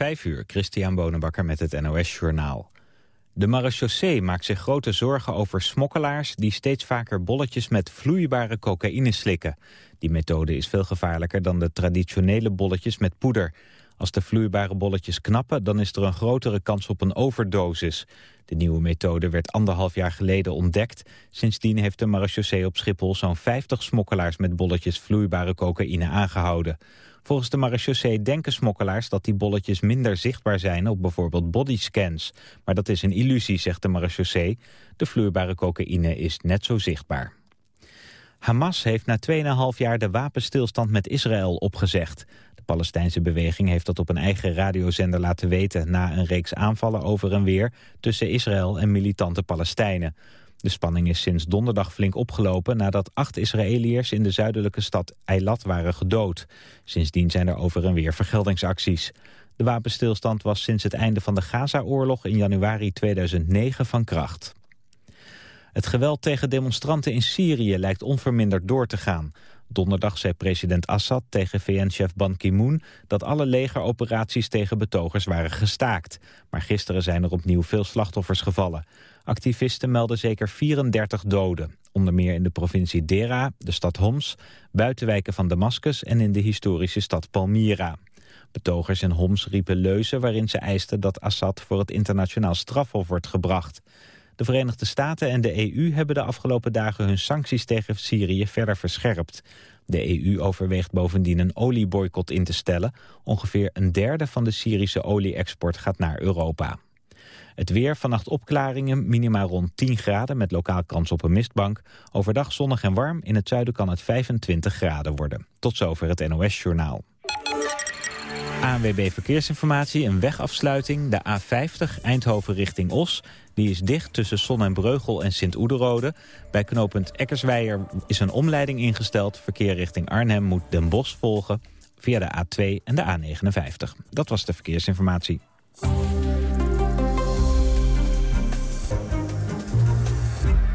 Vijf uur, Christian Bonenbakker met het NOS Journaal. De marechaussee maakt zich grote zorgen over smokkelaars... die steeds vaker bolletjes met vloeibare cocaïne slikken. Die methode is veel gevaarlijker dan de traditionele bolletjes met poeder. Als de vloeibare bolletjes knappen, dan is er een grotere kans op een overdosis. De nieuwe methode werd anderhalf jaar geleden ontdekt. Sindsdien heeft de marechaussee op Schiphol zo'n 50 smokkelaars met bolletjes vloeibare cocaïne aangehouden. Volgens de marechaussee denken smokkelaars dat die bolletjes minder zichtbaar zijn op bijvoorbeeld bodyscans. Maar dat is een illusie, zegt de marechaussee. De vloeibare cocaïne is net zo zichtbaar. Hamas heeft na 2,5 jaar de wapenstilstand met Israël opgezegd. De Palestijnse beweging heeft dat op een eigen radiozender laten weten... na een reeks aanvallen over en weer tussen Israël en militante Palestijnen. De spanning is sinds donderdag flink opgelopen nadat acht Israëliërs in de zuidelijke stad Eilat waren gedood. Sindsdien zijn er over en weer vergeldingsacties. De wapenstilstand was sinds het einde van de Gaza-oorlog in januari 2009 van kracht. Het geweld tegen demonstranten in Syrië lijkt onverminderd door te gaan. Donderdag zei president Assad tegen VN-chef Ban Ki-moon... dat alle legeroperaties tegen betogers waren gestaakt. Maar gisteren zijn er opnieuw veel slachtoffers gevallen. Activisten melden zeker 34 doden. Onder meer in de provincie Dera, de stad Homs, buitenwijken van Damascus... en in de historische stad Palmyra. Betogers in Homs riepen leuzen waarin ze eisten dat Assad... voor het internationaal strafhof wordt gebracht. De Verenigde Staten en de EU hebben de afgelopen dagen hun sancties tegen Syrië verder verscherpt. De EU overweegt bovendien een olieboycott in te stellen. Ongeveer een derde van de Syrische olie-export gaat naar Europa. Het weer, vannacht opklaringen, minima rond 10 graden met lokaal kans op een mistbank. Overdag zonnig en warm, in het zuiden kan het 25 graden worden. Tot zover het NOS-journaal. ANWB Verkeersinformatie, een wegafsluiting, de A50 Eindhoven richting Os. Die is dicht tussen Son en Breugel en Sint-Oederode. Bij knooppunt Eckersweijer is een omleiding ingesteld. Verkeer richting Arnhem moet Den Bosch volgen via de A2 en de A59. Dat was de verkeersinformatie.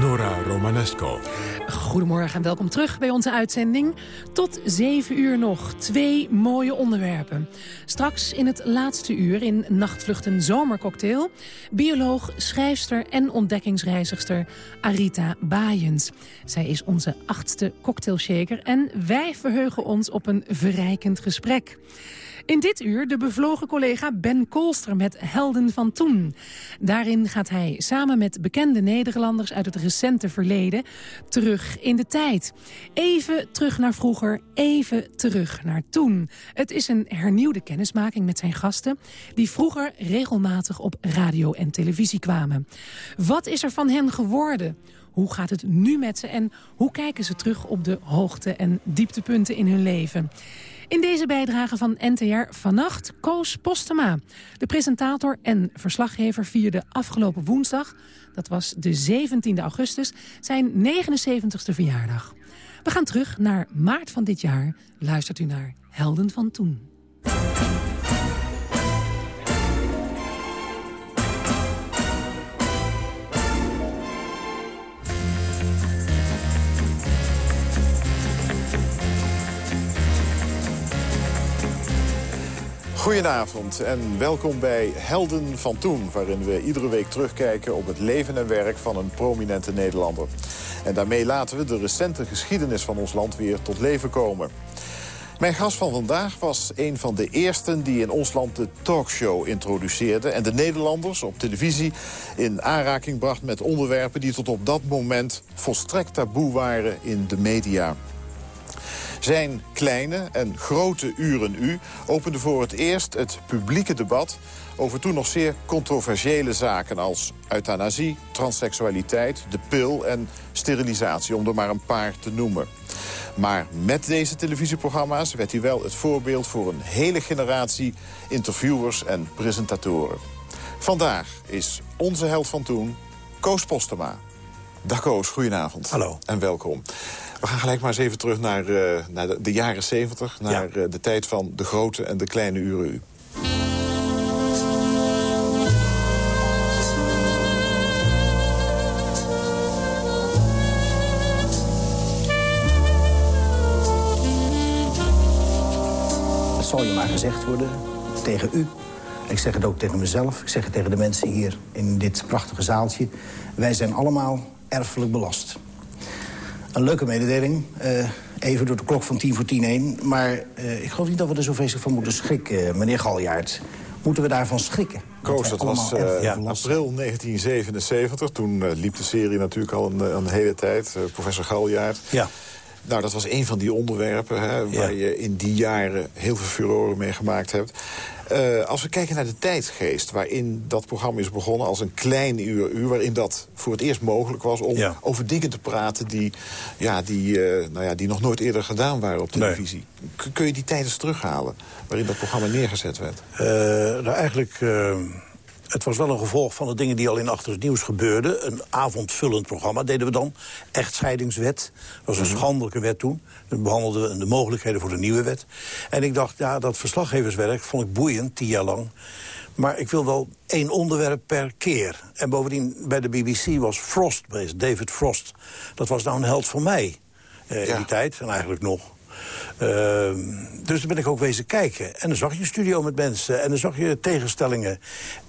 Nora Romanesco. Goedemorgen en welkom terug bij onze uitzending. Tot zeven uur nog. Twee mooie onderwerpen. Straks in het laatste uur in Nachtvluchten Zomercocktail... bioloog, schrijfster en ontdekkingsreizigster Arita Baaiens. Zij is onze achtste cocktailshaker en wij verheugen ons op een verrijkend gesprek. In dit uur de bevlogen collega Ben Kolster met Helden van Toen. Daarin gaat hij samen met bekende Nederlanders uit het recente verleden terug in de tijd. Even terug naar vroeger, even terug naar toen. Het is een hernieuwde kennismaking met zijn gasten... die vroeger regelmatig op radio en televisie kwamen. Wat is er van hen geworden? Hoe gaat het nu met ze en hoe kijken ze terug op de hoogte- en dieptepunten in hun leven? In deze bijdrage van NTR vannacht Koos Postema. De presentator en verslaggever vierde afgelopen woensdag... dat was de 17 augustus, zijn 79ste verjaardag. We gaan terug naar maart van dit jaar. Luistert u naar Helden van Toen. Goedenavond en welkom bij Helden van Toen... waarin we iedere week terugkijken op het leven en werk van een prominente Nederlander. En daarmee laten we de recente geschiedenis van ons land weer tot leven komen. Mijn gast van vandaag was een van de eersten die in ons land de talkshow introduceerde... en de Nederlanders op televisie in aanraking bracht met onderwerpen... die tot op dat moment volstrekt taboe waren in de media. Zijn kleine en grote Uren U opende voor het eerst het publieke debat over toen nog zeer controversiële zaken als euthanasie, transseksualiteit, de pil en sterilisatie, om er maar een paar te noemen. Maar met deze televisieprogramma's werd hij wel het voorbeeld voor een hele generatie interviewers en presentatoren. Vandaag is onze held van toen, Koos Postema. Dag Koos, goedenavond. Hallo. En welkom. We gaan gelijk maar eens even terug naar, eh, naar de, jaren 70, Naar eh, de tijd van de grote en de kleine uren u. Het zal je maar gezegd worden tegen u. Ik zeg het ook tegen mezelf. Ik zeg het tegen de mensen hier in dit prachtige zaaltje. Wij zijn allemaal erfelijk belast. Een leuke mededeling. Uh, even door de klok van tien voor tien heen. Maar uh, ik geloof niet dat we er zo vreselijk van moeten schrikken, meneer Galjaard. Moeten we daarvan schrikken? Koos, dat was uh, ja, april 1977. Toen liep de serie natuurlijk al een, een hele tijd. professor Galjaard. Ja. Nou, dat was een van die onderwerpen hè, waar je in die jaren heel veel furoren mee gemaakt hebt. Uh, als we kijken naar de tijdsgeest waarin dat programma is begonnen... als een klein uur, uur waarin dat voor het eerst mogelijk was... om over dingen te praten die, ja, die, uh, nou ja, die nog nooit eerder gedaan waren op televisie. Kun je die tijdens terughalen waarin dat programma neergezet werd? Uh, nou, eigenlijk het was wel een gevolg van de dingen die al in Achter het Nieuws gebeurden. Een avondvullend programma deden we dan. Echtscheidingswet. Dat was een mhm. schandelijke wet toen. Dan behandelden we de mogelijkheden voor de nieuwe wet. En ik dacht, ja, dat verslaggeverswerk vond ik boeiend, tien jaar lang. Maar ik wil wel één onderwerp per keer. En bovendien, bij de BBC was Frost bezig, David Frost. Dat was nou een held voor mij eh, in die tijd, en eigenlijk nog. Ehm, dus dan ben ik ook wezen kijken. En dan zag je een studio met mensen. En dan zag je tegenstellingen.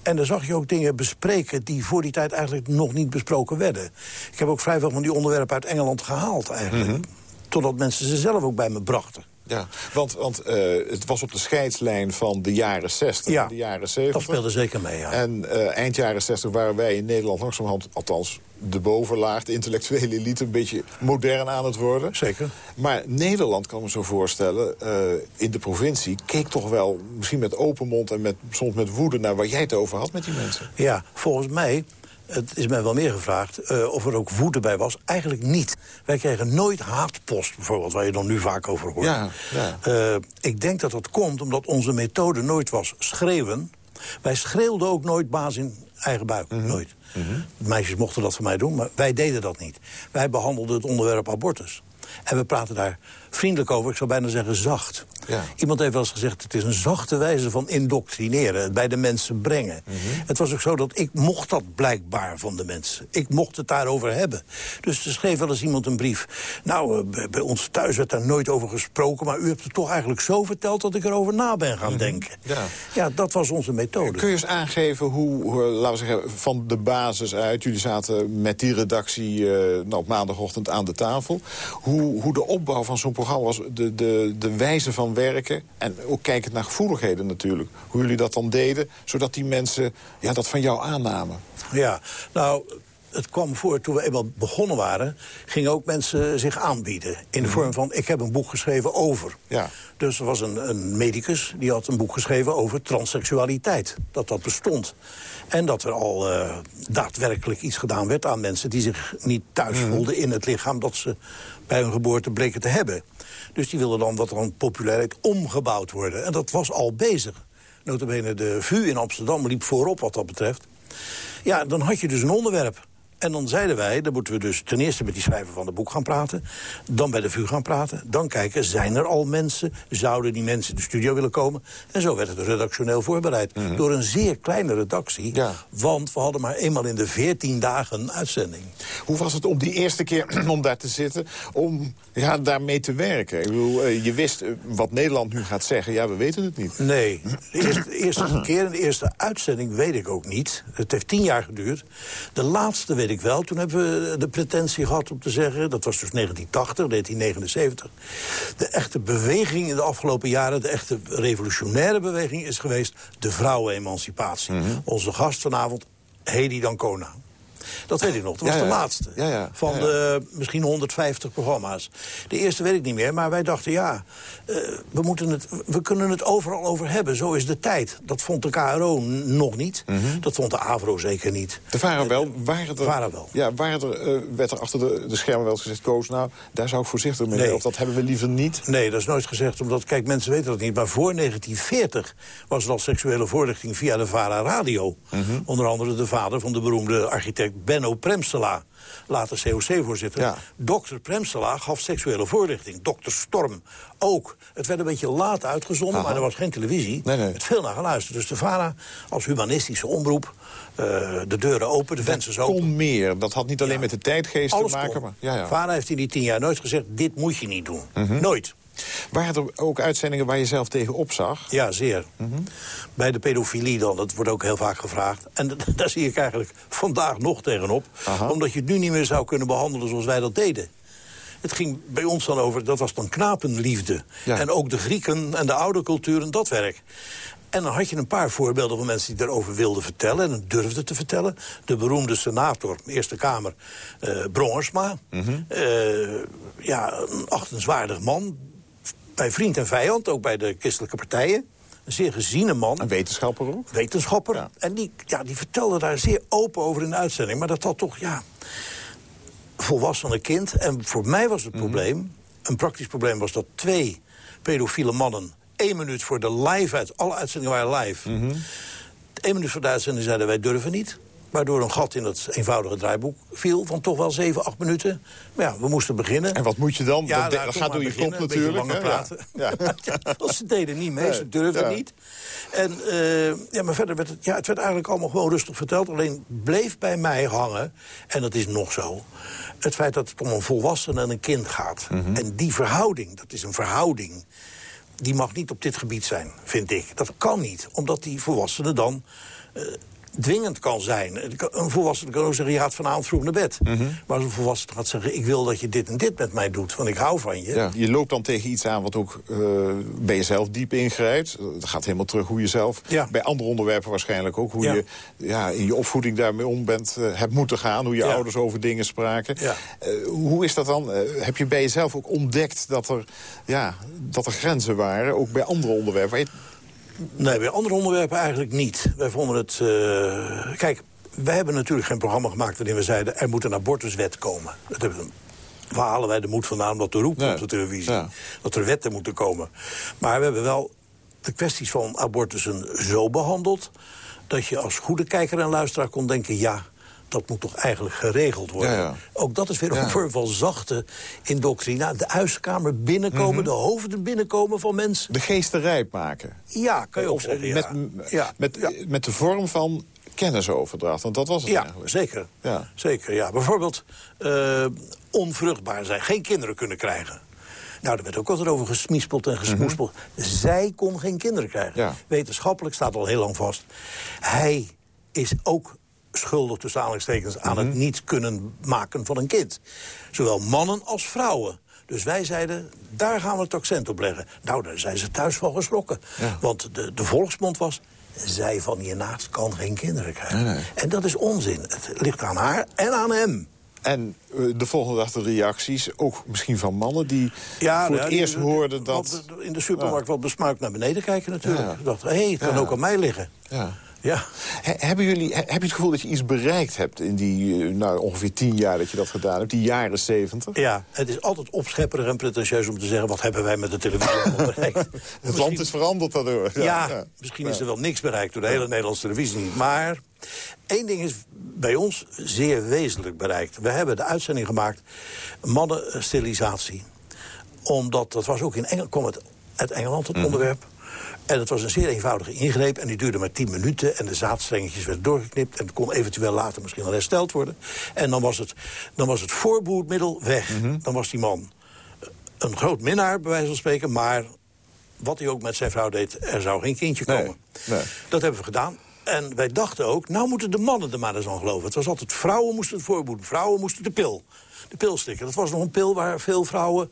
En dan zag je ook dingen bespreken... die voor die tijd eigenlijk nog niet besproken werden. Ik heb ook vrij veel van die onderwerpen uit Engeland gehaald eigenlijk. Mhm. Totdat mensen ze zelf ook bij me brachten. Ja, want, want uh, het was op de scheidslijn van de jaren 60 ja, en de jaren 70. dat speelde zeker mee, ja. En uh, eind jaren 60 waren wij in Nederland langzamerhand, althans de bovenlaag, de intellectuele elite... een beetje modern aan het worden. Zeker. Maar Nederland, kan me zo voorstellen, uh, in de provincie... keek toch wel misschien met open mond en met, soms met woede... naar waar jij het over had met die mensen. Ja, volgens mij het is mij wel meer gevraagd uh, of er ook woede bij was. Eigenlijk niet. Wij kregen nooit haatpost, bijvoorbeeld, waar je dan nu vaak over hoort. Ja, ja. Uh, ik denk dat dat komt omdat onze methode nooit was schreeuwen. Wij schreeuwden ook nooit baas in eigen buik. Mm -hmm. Nooit. Mm -hmm. Meisjes mochten dat voor mij doen, maar wij deden dat niet. Wij behandelden het onderwerp abortus. En we praten daar vriendelijk over, ik zou bijna zeggen zacht. Ja. Iemand heeft wel eens gezegd, het is een zachte wijze van indoctrineren. Het bij de mensen brengen. Mhm. Het was ook zo dat ik mocht dat blijkbaar van de mensen. Ik mocht het daarover hebben. Dus er schreef wel eens iemand een brief. Nou, eh, bij ons thuis werd daar nooit over gesproken... maar u hebt het toch eigenlijk zo verteld dat ik erover na ben gaan mhm. denken. Ja. ja, dat was onze methode. Kun je eens aangeven hoe, laten we zeggen, van de basis uit... jullie zaten met die redactie uh, nou, op maandagochtend aan de tafel... hoe, hoe de opbouw van zo'n programma was, de, de, de wijze van werken... en ook kijkend naar gevoeligheden natuurlijk. Hoe jullie dat dan deden, zodat die mensen ja, dat van jou aannamen. Ja, nou, het kwam voor, toen we eenmaal begonnen waren... gingen ook mensen zich aanbieden. In de mhm. vorm van, ik heb een boek geschreven over. Ja. Dus er was een, een medicus, die had een boek geschreven over transseksualiteit. Dat dat bestond. En dat er al uh, daadwerkelijk iets gedaan werd aan mensen... die zich niet thuis mhm. voelden in het lichaam dat ze bij hun geboorte bleken te hebben. Dus die wilden dan wat dan populariteit omgebouwd worden. En dat was al bezig. Notabene de VU in Amsterdam liep voorop wat dat betreft. Ja, dan had je dus een onderwerp. En dan zeiden wij, dan moeten we dus ten eerste met die schrijver van het boek gaan praten. Dan bij de VU gaan praten. Dan kijken, zijn er al mensen? Zouden die mensen in de studio willen komen? En zo werd het redactioneel voorbereid. Mhm. Door een zeer kleine redactie. Want we hadden maar eenmaal in de veertien dagen een uitzending. Hoe was het om die eerste keer om daar te zitten? Om ja, daarmee te werken? Ik bedoel, eh, je wist eh, wat Nederland nu gaat zeggen. Ja, we weten het niet. Nee. De eerste, eerste keer, de eerste uitzending weet ik ook niet. Het heeft tien jaar geduurd. De laatste weet ik wel. Toen hebben we de pretentie gehad om te zeggen... dat was dus 1980, 1979... de echte beweging in de afgelopen jaren... de echte revolutionaire beweging is geweest... de vrouwenemancipatie. Mm Onze gast vanavond, Hedy Dancona. Dat weet ik nog. Dat was de laatste. Van de misschien 150 programma's. De eerste weet ik niet meer. Maar wij dachten, ja, uh, we, moeten het, we kunnen het overal over hebben. Zo is de tijd. Dat vond de KRO nog niet. Mhm. Dat vond de AVRO zeker niet. De VARA wel. Waren er, VARA wel. Ja, waren er, uh, werd er achter de, de schermen wel eens gezegd... Koos, nou, daar zou ik voorzichtig mee zijn. Of dat hebben we liever niet? Nee, dat is nooit gezegd. Omdat, kijk, mensen weten dat niet. Maar voor 1940 was er al seksuele voorlichting via de VARA Radio. Mhm. Onder andere de vader van de beroemde architect Benno Premstela, later COC-voorzitter. Ja. Dokter Premstela gaf seksuele voorlichting. Dokter Storm ook. Het werd een beetje laat uitgezonden, maar er was geen televisie. Nee, nee. Het veel naar geluisterd. Dus de VARA als humanistische omroep uh, de deuren open, de vensters open. kon meer. Dat had niet alleen met de tijdgeest te maken. Maar, ja, ja. VARA heeft in die tien jaar nooit gezegd, dit moet je niet doen. Mhm. Nooit. Waren er ook uitzendingen waar je zelf tegen opzag? Ja, zeer. Bij de pedofilie dan, dat wordt ook heel vaak gevraagd. En daar zie ik eigenlijk vandaag nog tegenop. Aha. Omdat je het nu niet meer zou kunnen behandelen zoals wij dat deden. Het ging bij ons dan over, dat was dan knapenliefde. Ja. En ook de Grieken en de oude culturen, dat werk. En dan had je een paar voorbeelden van mensen die daarover wilden vertellen... en het durfden te vertellen. De beroemde senator, Eerste Kamer, Brongersma. Eh, ja, een achtenswaardig man. Bij vriend en vijand, ook bij de christelijke partijen. Een zeer geziene man Een wetenschapper ook? wetenschapper. Ja. En die, ja, die vertelde daar zeer open over in de uitzending. Maar dat had toch, ja, volwassene kind. En voor mij was het Mhm. probleem, een praktisch probleem was dat twee pedofiele mannen... één minuut voor de live uit, alle uitzendingen waren live... Mhm. één minuut voor de uitzending zeiden wij durven niet. Waardoor een gat in dat eenvoudige draaiboek viel van toch wel zeven, acht minuten. Maar ja, we moesten beginnen. En wat moet je dan? Ja, dat, nou, gaat door je kop natuurlijk. langer praten. Ja. Ja. Want ze deden niet mee, Nee, ze durfden ja. niet. En, eh, ja, maar verder werd het, ja, het werd eigenlijk allemaal gewoon rustig verteld. Alleen bleef bij mij hangen, en dat is nog zo... het feit dat het om een volwassene en een kind gaat. Mhm. En die verhouding, dat is een verhouding... die mag niet op dit gebied zijn, vind ik. Dat kan niet, omdat die volwassene dan... eh, dwingend kan zijn. Een volwassene kan ook zeggen, je gaat vanavond vroeg naar bed. Mhm. Maar als een volwassene gaat zeggen, ik wil dat je dit en dit met mij doet... want ik hou van je. Ja, je loopt dan tegen iets aan wat ook eh, bij jezelf diep ingrijpt. Dat gaat helemaal terug hoe je zelf, Ja. bij andere onderwerpen waarschijnlijk ook... hoe Ja. je ja, in je opvoeding daarmee om bent, eh, hebt moeten gaan. Hoe je Ja. ouders over dingen spraken. Eh, hoe is dat dan? Heb je bij jezelf ook ontdekt dat er, ja, dat er grenzen waren? Ook bij andere onderwerpen? Nee, bij andere onderwerpen eigenlijk niet. Wij vonden het... eh, kijk, wij hebben natuurlijk geen programma gemaakt... waarin we zeiden, er moet een abortuswet komen. Dat hebben we, waar halen wij de moed vandaan om dat te roepen Nee, op de televisie? ja. Dat er wetten moeten komen. Maar we hebben wel de kwesties van abortussen zo behandeld... dat je als goede kijker en luisteraar kon denken... ja, dat moet toch eigenlijk geregeld worden. Ja, ja. Ook dat is weer een vorm van zachte indoctrinatie. De huiskamer binnenkomen, Mhm. de hoofden binnenkomen van mensen. De geesten rijp maken. Ja, kan je ook Of- zeggen, ja. met, ja. met, de vorm van kennisoverdracht. Want dat was het Ja, eigenlijk. zeker. Ja. zeker ja. Bijvoorbeeld eh, onvruchtbaar zijn, geen kinderen kunnen krijgen. Nou, daar werd ook altijd over gesmiespeld en gesmoespeld. Zij kon geen kinderen krijgen. Mhm. Ja. Wetenschappelijk staat al heel lang vast. Hij is ook schuldig tussen aanhalingstekens aan Mhm. het niet kunnen maken van een kind. Zowel mannen als vrouwen. Dus wij zeiden, daar gaan we het accent op leggen. Nou, daar zijn ze thuis van geschrokken. Ja. Want de, de volksmond was... zij van hiernaast kan geen kinderen krijgen. Nee, nee. En dat is onzin. Het ligt aan haar en aan hem. En eh, de volgende dag de reacties, ook misschien van mannen... die voor nou het die- eerst hoorden dat... wat in de supermarkt wat besmuikt naar beneden kijken natuurlijk. Dacht, hé, hey, het kan ook aan mij liggen. Ja. Ja. He- hebben jullie, he- heb je het gevoel dat je iets bereikt hebt... in die eh, nou, ongeveer tien jaar dat je dat gedaan hebt? Die jaren zeventig? ja, het is altijd opschepperig en pretentieus om te zeggen... wat hebben wij met de televisie bereikt. Het Misschien- land is veranderd daardoor. Ja, misschien is er wel niks bereikt door de hele Nederlandse televisie niet. Maar één ding is bij ons zeer wezenlijk bereikt. We hebben de uitzending gemaakt, mannensterilisatie. Omdat, dat was ook in Engeland, kwam het uit Engeland, het onderwerp. En het was een zeer eenvoudige ingreep en die duurde maar 10 minuten... en de zaadstrengetjes werden doorgeknipt en het kon eventueel later misschien wel hersteld worden. En dan was het, dan was het voorboedmiddel weg. Dan was die man een groot minnaar, bij wijze van spreken... maar wat hij ook met zijn vrouw deed, er zou geen kindje komen. nee. Dat hebben we gedaan. En wij dachten ook, nou moeten de mannen er maar eens aan geloven. Het was altijd, vrouwen moesten het voorboeden, vrouwen moesten de pil. De pil slikken. Dat was nog een pil waar veel vrouwen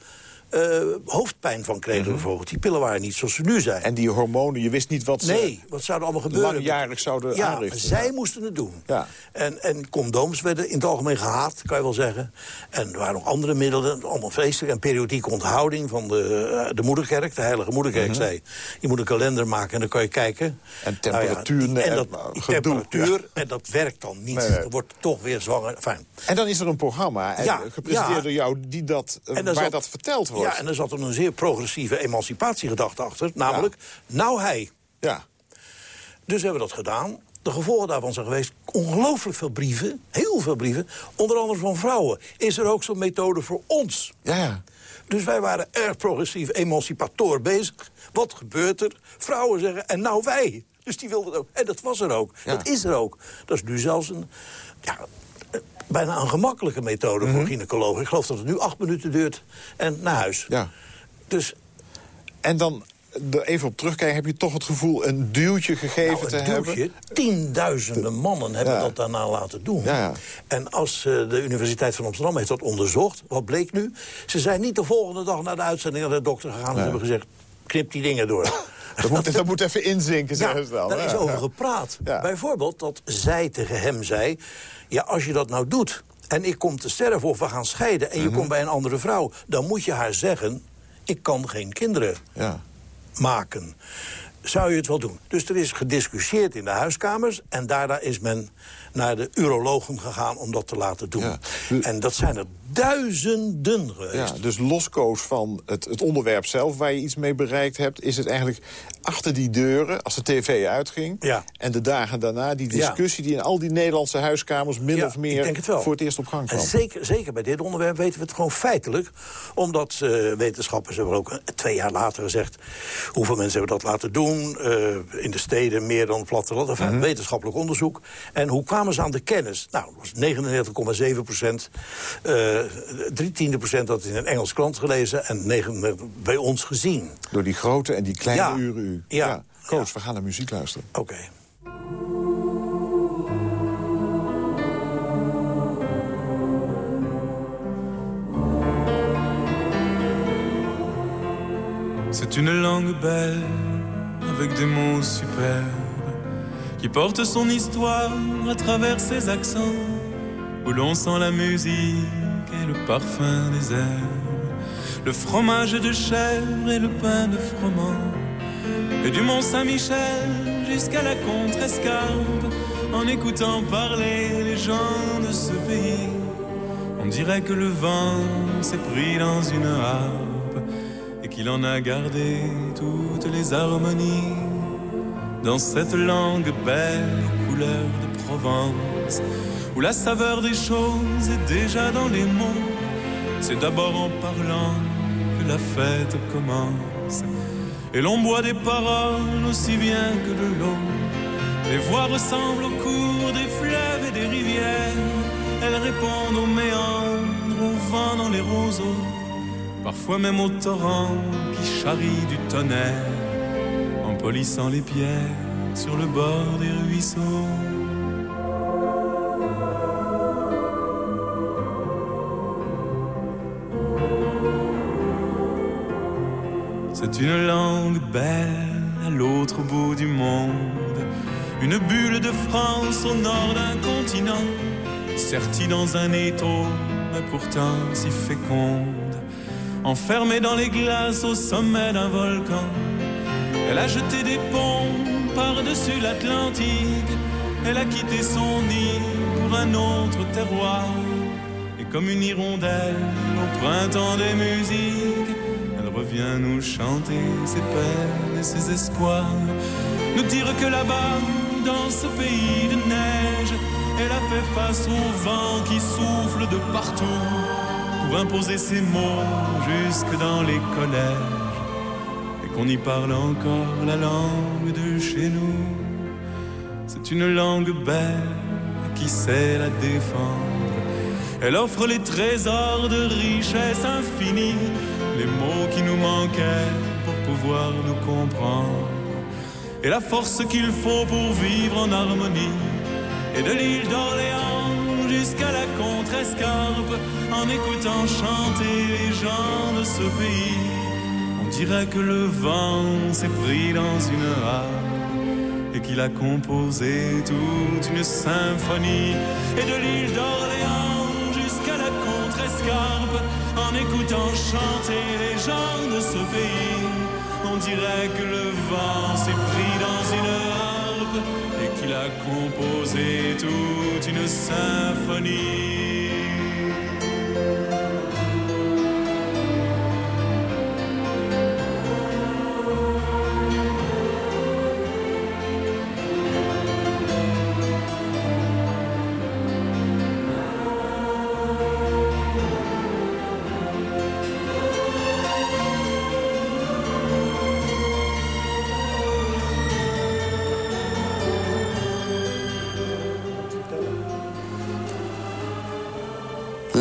eh, hoofdpijn van kregen bijvoorbeeld. Die pillen waren niet zoals ze nu zijn. En die hormonen, je wist niet wat ze Nee, wat zou er allemaal gebeuren? langjarig zouden ja, aanrichten. zij moesten het doen. Ja. En, en condooms werden in het algemeen gehaat, kan je wel zeggen. En er waren nog andere middelen, allemaal feestelijk. En periodieke onthouding van de, eh, de moederkerk, de heilige moederkerk zei... je moet een kalender maken en dan kan je kijken. Mhm. En temperatuur Nou ja, en en dat, temperatuur, ja. en dat werkt dan niet. Nee, wordt toch weer zwanger. Fijn. En dan is er een programma eh, Ja, gepresenteerd ja. door jou die dat, eh, En waar zat- dat verteld wordt. Ja, en er zat een zeer progressieve emancipatiegedachte achter. Namelijk, nou hij. Ja. Dus hebben we dat gedaan. De gevolgen daarvan zijn geweest ongelooflijk veel brieven. Heel veel brieven. Onder andere van vrouwen. Is er ook zo'n methode voor ons? Ja, ja. Dus wij waren erg progressief, emancipator bezig. Wat gebeurt er? Vrouwen zeggen, en nou wij. Dus die wilden het ook. En dat was er ook. Ja. Dat is er ook. Dat is nu zelfs een... Ja, bijna een gemakkelijke methode voor gynaecologen. Ik geloof dat het nu acht minuten duurt en naar huis. Ja. Dus En dan er even op terugkijken, heb je toch het gevoel een duwtje gegeven nou, te duwtje, hebben? Tienduizenden mannen hebben Ja. dat daarna laten doen. Ja, ja. En als eh, de Universiteit van Amsterdam heeft dat onderzocht, wat bleek nu? Ze zijn niet de volgende dag naar de uitzending naar de dokter gegaan en hebben gezegd, knip die dingen door. Dat moet, dat moet even inzinken, zeggen ze dan. daar is over gepraat. Bijvoorbeeld dat zij tegen hem zei... ja, als je dat nou doet en ik kom te sterven of we gaan scheiden... en je Mhm. komt bij een andere vrouw, dan moet je haar zeggen... ik kan geen kinderen Ja. maken. Zou je het wel doen? Dus er is gediscussieerd in de huiskamers... en daarna is men naar de urologen gegaan om dat te laten doen. Ja. En dat zijn er duizenden geweest. Ja, dus loskoos van het, het onderwerp zelf waar je iets mee bereikt hebt... is het eigenlijk achter die deuren, als de tv uitging... Ja. en de dagen daarna die discussie die in al die Nederlandse huiskamers... min Ja, of meer het voor het eerst op gang kwam. En zeker, zeker bij dit onderwerp weten we het gewoon feitelijk. Omdat eh, wetenschappers hebben ook eh, twee jaar later gezegd... hoeveel mensen hebben dat laten doen. eh, in de steden meer dan het platteland. Enfin, Mhm. wetenschappelijk onderzoek. En hoe kwamen ze aan de kennis? Nou, dat was 99,7 procent. eh, drie tiende procent dat in een Engels krant gelezen... en 99 bij ons gezien. Door die grote en die kleine uren Ja. Koos, Ja. we gaan naar muziek luisteren. Oké. C'est une langue belle, avec des mots superbes, qui porte son histoire à travers ses accents, où l'on sent la musique et le parfum des herbes, le fromage de chèvre et le pain de froment, et du Mont Saint-Michel jusqu'à la Contrescarpe, en écoutant parler les gens de ce pays. On dirait que le vent s'est pris dans une harpe et qu'il en a gardé toutes les harmonies. Dans cette langue belle aux couleurs de Provence, où la saveur des choses est déjà dans les mots. C'est d'abord en parlant que la fête commence. Et l'on boit des paroles aussi bien que de l'eau. Les voix ressemblent au cours des fleuves et des rivières. Elles répondent aux méandres, au vent dans les roseaux. Parfois même au torrent qui charrie du tonnerre. En polissant les pierres sur le bord des ruisseaux. C'est une langue belle à l'autre bout du monde. Une bulle de France au nord d'un continent. Sertie dans un étau, mais pourtant si féconde. Enfermée dans les glaces au sommet d'un volcan. Elle a jeté des ponts par-dessus l'Atlantique. Elle a quitté son nid pour un autre terroir. Et comme une hirondelle au printemps des musiques, revient nous chanter ses peines et ses espoirs. Nous dire que là-bas, dans ce pays de neige, elle a fait face au vent qui souffle de partout pour imposer ses mots jusque dans les collèges et qu'on y parle encore la langue de chez nous. C'est une langue belle qui sait la défendre. Elle offre les trésors de richesse infinie, les mots qui nous manquaient pour pouvoir nous comprendre. Et la force qu'il faut pour vivre en harmonie. Et de l'île d'Orléans jusqu'à la Contrescarpe, en écoutant chanter les gens de ce pays. On dirait que le vent s'est pris dans une harpe et qu'il a composé toute une symphonie. Et de l'île d'Orléans en écoutant chanter les gens de ce pays. On dirait que le vent s'est pris dans une harpe et qu'il a composé toute une symphonie.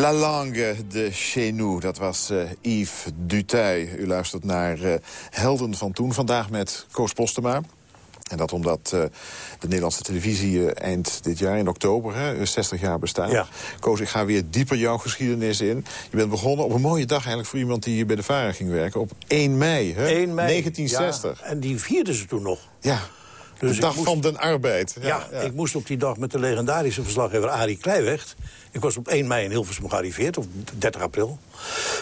La langue de chez nous, dat was uh, Yves Dutuy. U luistert naar uh, Helden van Toen, vandaag met Koos Postema. En dat omdat uh, de Nederlandse televisie eind dit jaar, in oktober, hè, 60 jaar bestaat. Ja. Koos, ik ga weer dieper jouw geschiedenis in. Je bent begonnen op een mooie dag eigenlijk voor iemand die hier bij de VARA ging werken. Op 1 mei, hè? 1 mei 1960. Ja, en die vierden ze toen nog. Ja, Dus de dag moest- van den arbeid. Ja, ik moest op die dag met de legendarische verslaggever Arie Kleiweg... Ik was op 1 mei in Hilversum gearriveerd, of 30 april.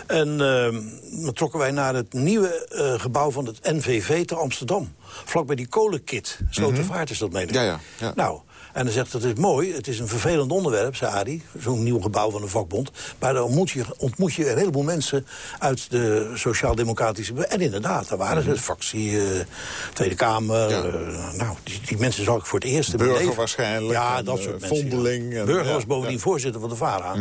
En ehm, dan trokken wij naar het nieuwe eh, gebouw van het NVV te Amsterdam. Vlak bij die kolenkit. Slotervaart is dat, meen ik. Ja, ja, ja. Nou, en dan zegt dat is mooi, het is een vervelend onderwerp, zei Arie. Zo'n nieuw gebouw van een vakbond. Maar dan ontmoet je, ontmoet je een heleboel mensen uit de sociaal-democratische... En inderdaad, daar waren ze, de fractie, eh, Tweede Kamer. Mhm. Ja. eh, nou, die, die mensen zag ik voor het eerst Burger leven. waarschijnlijk, Ja, en, dat eh, soort mensen. ja. Vondeling en- Burger was bovendien. Mhm. voorzitter van de VARA.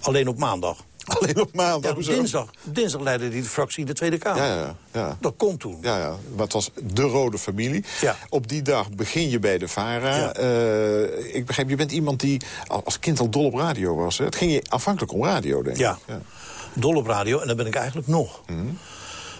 Alleen op maandag. Alleen op maandag. Ja, dinsdag, dinsdag leidde hij de fractie in de Tweede Kamer. Ja, ja, ja. Dat kon toen. Ja, ja, maar het was de rode familie. Ja. Op die dag begin je bij de VARA. Ja. Eh, ik begrijp, je bent iemand die al- als kind al dol op radio was. Hè? Het ging je afhankelijk om radio, denk ik. Ja. Dol op radio, en dat ben ik eigenlijk nog. Het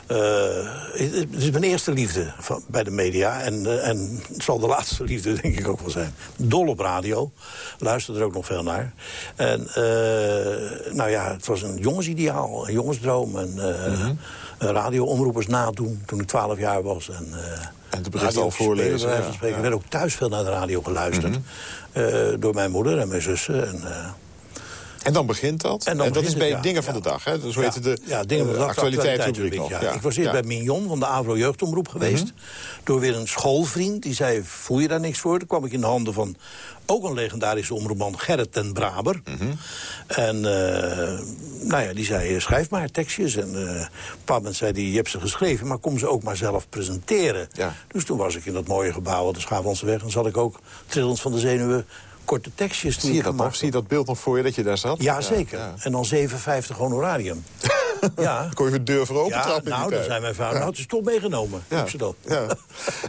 het is mijn eerste liefde van, bij de media. En, eh, en het zal de laatste liefde denk ik ook wel zijn. Dol op radio. Luister er ook nog veel naar. En eh, nou ja, het was een jongensideaal. Een jongensdroom. En uh, radioomroepers nadoen toen ik 12 jaar was. En, eh, En berichten radio al voorlezen, ja, ja. Er werd ook thuis veel naar de radio geluisterd. Eh, door mijn moeder en mijn zussen. En, eh, En dan begint dat. en dan dat is het, bij ja, Dingen van de Dag. Hè? Ja, heet het de ja, dingen van de eh, dag, actualiteitsrubriek nog. Ja. Ik was eerst bij Mignon van de Avro Jeugdomroep geweest. Door weer een schoolvriend. Die zei, voel je daar niks voor? Toen kwam ik in de handen van ook een legendarische omroepman, Gerrit ten Braber. En eh, nou ja, die zei, schrijf maar tekstjes. En eh, op een bepaald moment zei hij, je hebt ze geschreven... maar kom ze ook maar zelf presenteren. Ja. Dus toen was ik in dat mooie gebouw op de Schaaflandseweg... en zat ik ook trillend van de zenuwen korte tekstjes Zie je dat nog? Zie je dat beeld nog voor je dat je daar zat? ja, zeker. ja. En dan 7,50 honorarium. ja. Dan kon je de deur voor open Ja, trappen nou, dan zei mijn vader, nou, het is toch meegenomen. Ja, ze dat. ja.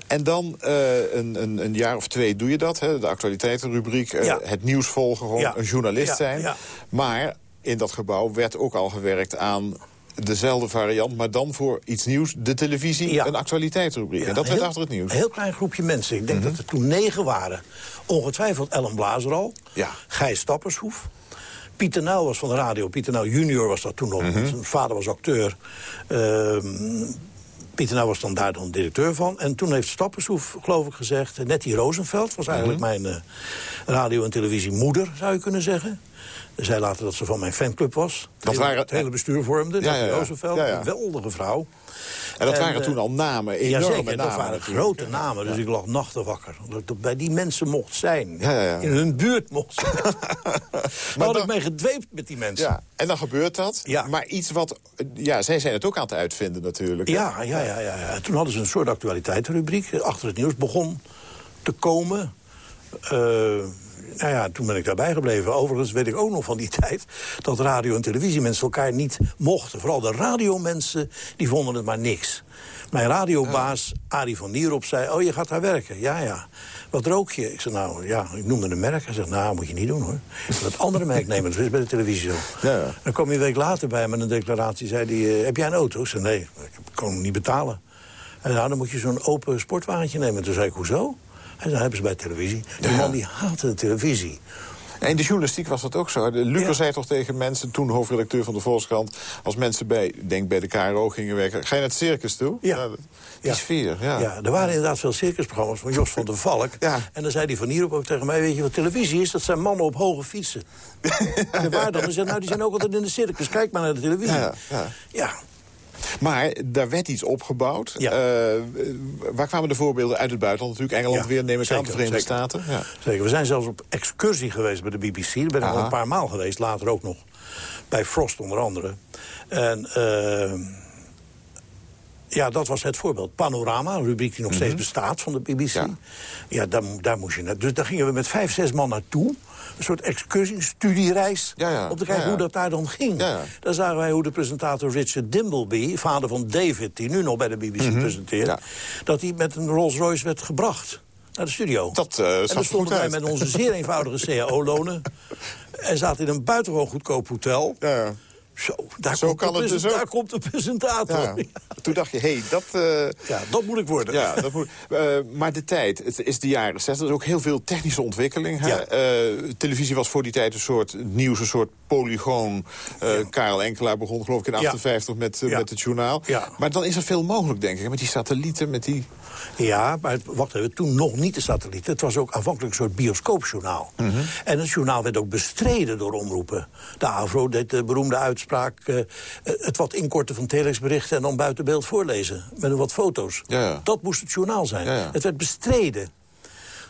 En dan eh, een, een, een jaar of twee doe je dat, hè? de actualiteitenrubriek, eh, Ja. het nieuws volgen, gewoon Ja. een journalist Ja, zijn. ja. Maar in dat gebouw werd ook al gewerkt aan dezelfde variant, maar dan voor iets nieuws, de televisie, Ja. een actualiteitsrubriek. Ja, en dat werd heel- achter het nieuws. Een heel klein groepje mensen. Ik denk dat er toen negen waren. Ongetwijfeld Ellen Blazer al. Ja. Gijs Stappershoef. Pieter Nauw was van de radio. Pieter Nauw junior was dat toen nog. Zijn vader was acteur. Ehm, Pieter Nauw was dan daar dan directeur van. En toen heeft Stappershoef, geloof ik, gezegd... Nettie Rosenveld was eigenlijk mijn eh, radio- en televisiemoeder, zou je kunnen zeggen. Zij later dat ze van mijn fanclub was. Het, hele, waren- het hele bestuur vormde. Ja, ja, ja. Ja, ja. een geweldige vrouw. En dat En, waren eh, toen al namen, enorme Jazeker, dat namen. waren natuurlijk. grote namen. Dus ik lag nachten wakker. Dat ik bij die mensen mocht zijn. Ja, ja, ja. In hun buurt mocht zijn. Daar had ik mee gedweept met die mensen. Ja, en dan gebeurt dat. Ja. Maar iets wat... Ja, zij zijn het ook aan het uitvinden natuurlijk. Ja, ja, ja, ja, ja. Toen hadden ze een soort actualiteitsrubriek. Achter het nieuws begon te komen. Eh, nou ja, toen ben ik daarbij gebleven. Overigens weet ik ook nog van die tijd... dat radio- en televisiemensen elkaar niet mochten. Vooral de radiomensen, die vonden het maar niks. Mijn radiobaas, Arie van Nierop, zei... oh, je gaat daar werken? Ja, ja. Wat rook je? Ik zei, nou, ja, ik noemde een merk. Hij zegt, nou, moet je niet doen, hoor. Het andere merk nemen, dat is bij de televisie zo. Ja. Dan kwam hij een week later bij me met een declaratie. Zei hij, eh, heb jij een auto? Ik zei, nee, ik kan hem niet betalen. En nou, dan moet je zo'n open sportwagentje nemen. Toen zei ik, hoezo? Hij zei, hebben ze bij televisie. Die man die haatte de televisie. En in de journalistiek was dat ook zo. Ja. zei toch tegen mensen, toen hoofdredacteur van de Volkskrant... als mensen bij, denk bij de KRO gingen werken... ga je naar het circus toe? Ja. dat- die Ja. sfeer, ja. Ja, er waren inderdaad veel circusprogramma's van Jos van der Valk. Ja. En dan zei hij van hierop ook tegen mij... weet je wat televisie is? Dat zijn mannen op hoge fietsen. En waar dan? Hij zei, nou, die zijn ook altijd in de circus. Kijk maar naar de televisie. Ja, ja. ja. Maar daar werd iets opgebouwd. Ja. Eh, waar kwamen de voorbeelden uit het buitenland? Natuurlijk Engeland Ja, weer, neem ik aan, de Verenigde zeker. Staten. Ja. Zeker, we zijn zelfs op excursie geweest bij de BBC. Daar ben ik al een paar maal geweest, later ook nog. Bij Frost onder andere. En eh, ja, dat was het voorbeeld. Panorama, een rubriek die nog steeds bestaat van de BBC. Ja. Ja, daar, daar moest je naar. Dus daar gingen we met vijf, zes man naartoe. Een soort excursie, studiereis. Ja, ja. Om te kijken Ja, hoe dat daar dan ging. Daar zagen wij hoe de presentator Richard Dimbleby... vader van David, die nu nog bij de BBC presenteert... Ja. dat hij met een Rolls Royce werd gebracht naar de studio. Dat uh, en dan stonden wij met onze zeer eenvoudige CAO-lonen... en zaten in een buitengewoon goedkoop hotel... Ja. Zo, daar, Zo komt, kan de het dus ook. daar komt de presentator. Ja. Ja, Toen dacht je, hé, hey, dat... eh, dat moet ik worden. Ja, dat moet, eh, maar de tijd, het is de jaren 60. Er is ook heel veel technische ontwikkeling. Hè? Ja. Eh, televisie was voor die tijd een soort nieuws, een soort polygoon. Karel Enkelaar begon geloof ik in Ja. 58 met, Ja. met het journaal. Ja. Maar dan is er veel mogelijk, denk ik. Met die satellieten, met die... Ja, maar wacht even, toen nog niet de satelliet. Het was ook aanvankelijk een soort bioscoopjournaal. Mhm. En het journaal werd ook bestreden door omroepen. De AVRO deed de beroemde uitspraak... eh, eh, het wat inkorten van telexberichten en dan buiten beeld voorlezen. Met een wat foto's. Ja, ja. Dat moest het journaal zijn. Ja. Het werd bestreden.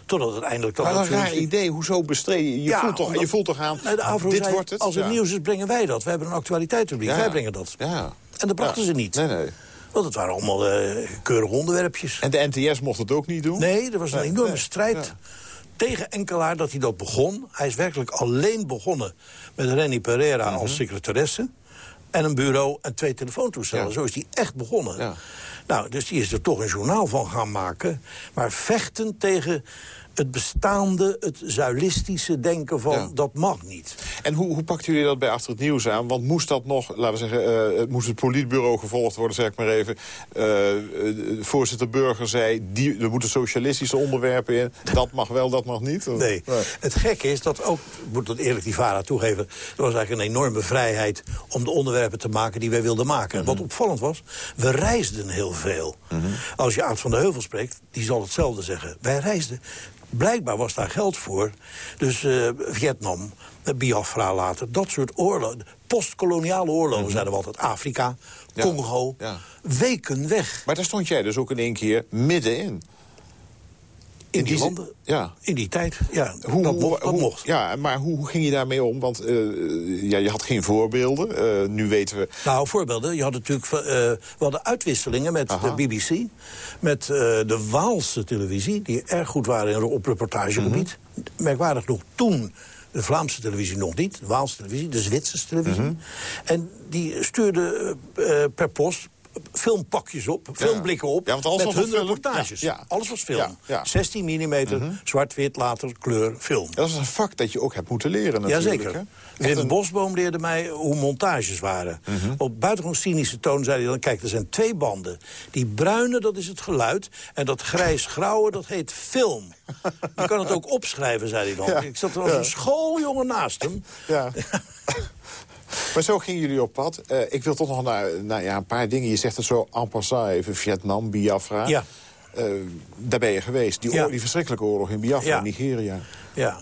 Totdat het eindelijk... Maar ook een raar idee, hoezo bestreden? Je, voelt, toch, omdat- je voelt toch aan, de AVRO dit zei, wordt het? als het nieuws is, brengen wij dat. We hebben een actualiteitsrubriek, Ja. wij brengen dat. Ja. En dat brachten ze niet. Nee, nee. Want het waren allemaal eh, keurige onderwerpjes. En de NTS mocht het ook niet doen? Nee, er was een Nee, enorme nee, strijd ja. tegen Enkelaar dat hij dat begon. Hij is werkelijk alleen begonnen met Renny Pereira Mhm. als secretaresse... en een bureau en twee telefoontoestellen. Ja. Zo is hij echt begonnen. Ja. Nou, dus die is er toch een journaal van gaan maken... maar vechten tegen het bestaande, het zuilistische denken van... Ja. dat mag niet. En hoe, hoe pakten jullie dat bij Achter het Nieuws aan? Want moest dat nog, laten we zeggen, eh, moest het politbureau gevolgd worden, zeg ik maar even. Eh, voorzitter Burger zei, die, er moeten socialistische onderwerpen in. Dat mag wel, dat mag niet. Nee. Het gekke is dat ook, ik moet dat eerlijk die VARA toegeven... er was eigenlijk een enorme vrijheid om de onderwerpen te maken die wij wilden maken. Mhm. Wat opvallend was, we reisden heel veel. Als je Aad van de Heuvel spreekt, die zal hetzelfde zeggen. Wij reisden. Blijkbaar was daar geld voor. Dus eh, Vietnam, eh, Biafra later, dat soort oorlogen. Postkoloniale oorlogen zeiden we altijd. Afrika, Mhm. Ja. Congo, Ja. weken weg. Maar daar stond jij dus ook in één keer middenin. In die landen, Ja. in die tijd. Ja, Hoe, dat mocht. Dat hoe- mocht. Ja, maar hoe, ging je daarmee om? Want eh, ja, je had geen voorbeelden. Eh, nu weten we... Nou, voorbeelden. Je had natuurlijk, eh, we hadden uitwisselingen met Aha. de BBC. Met de Waalse televisie, die erg goed waren in, op reportagegebied. Mhm. Merkwaardig genoeg toen de Vlaamse televisie nog niet. De Waalse televisie, de Zwitserse televisie. Mhm. En die stuurde per post filmpakjes op, filmblikken op... Ja, want alles met was hun film. reportages. Ja, ja. Alles was film. Ja, ja. Mhm. 16 mm, zwart-wit, later kleur, film. Dat is een vak dat je ook hebt moeten leren natuurlijk. Jazeker. Wim een- Bosboom leerde mij hoe montages waren. Mhm. Op buitengewoon cynische toon zei hij dan... kijk, er zijn twee banden. Die bruine, dat is het geluid. En dat grijs-grauwe, dat heet film. Je kan het ook opschrijven, zei hij dan. Ik zat er als een schooljongen naast hem. Ja. maar zo gingen jullie op pad. Eh, ik wil toch nog naar, naar ja, een paar dingen. Je zegt het zo en passant even. Vietnam, Biafra. Ja. Eh, daar ben je geweest. Die, Ja. die verschrikkelijke oorlog in Biafra, Ja. Nigeria. Ja.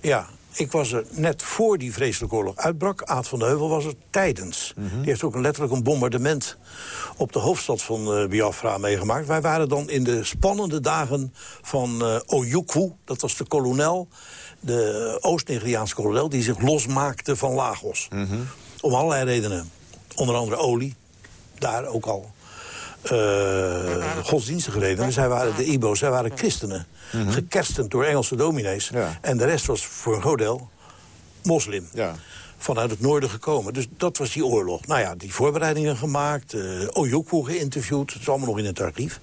Ja, ik was er net voor die vreselijke oorlog uitbrak. Aad van de Heuvel was er tijdens. Mhm. Die heeft ook een letterlijk een bombardement op de hoofdstad van eh, Biafra meegemaakt. Wij waren dan in de spannende dagen van Ojukwu. Dat was de kolonel, de Oost-Nigeriaanse kolonel... die zich losmaakte van Lagos. Mhm. Om allerlei redenen. Onder andere olie, daar ook al. Eh, godsdienstige redenen. Zij waren de Ibo's, zij waren christenen. Gekerstend door Engelse dominees. Ja. En de rest was voor een groot deel moslim. Ja. Vanuit het noorden gekomen. Dus dat was die oorlog. Nou ja, die voorbereidingen gemaakt. Ojukwu geïnterviewd. Het is allemaal nog in het archief.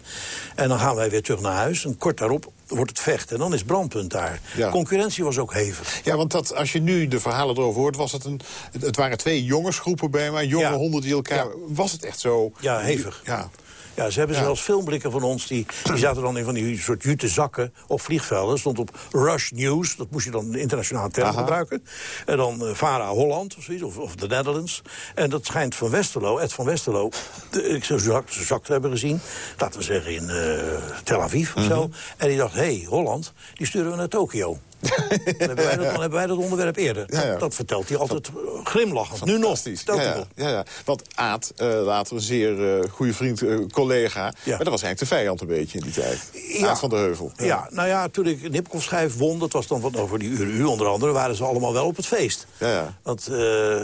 En dan gaan wij weer terug naar huis. En kort daarop wordt het vechten. En dan is brandpunt daar. Ja. Concurrentie was ook hevig. Ja, want dat, als je nu de verhalen erover hoort... Was het, een, het, waren twee jongensgroepen bij mij. Jonge Ja. honden die elkaar... Was het echt zo... Ja, hevig. Ja. Ja, ze hebben Ja. zelfs filmblikken van ons. Die, die zaten dan in van die soort jute zakken op vliegvelden. stond op Rush News. Dat moest je dan internationale term Aha. gebruiken. En dan eh, Vara Holland of zoiets. Of, of de Netherlands. En dat schijnt van Westerlo, Ed van Westerlo... De, ik zo'n zak, zak te hebben gezien. Laten we zeggen in eh, Tel Aviv of zo. En die dacht, hé, hey, Holland, die sturen we naar Tokio. Dan, hebben wij dat, dan hebben wij dat onderwerp eerder. Ja, ja. Dat, dat vertelt hij altijd eh, glimlachend. Nu nog. Vertelt Ja, ja. Want Aad, eh, later een zeer eh, goede vriend, collega... Maar dat was eigenlijk de vijand een beetje in die tijd. Ja. Aad van de Heuvel. Ja. nou ja, toen ik Nipkoff schijf won, dat was dan wat over die uur, onder andere, waren ze allemaal wel op het feest. Ja, ja. Want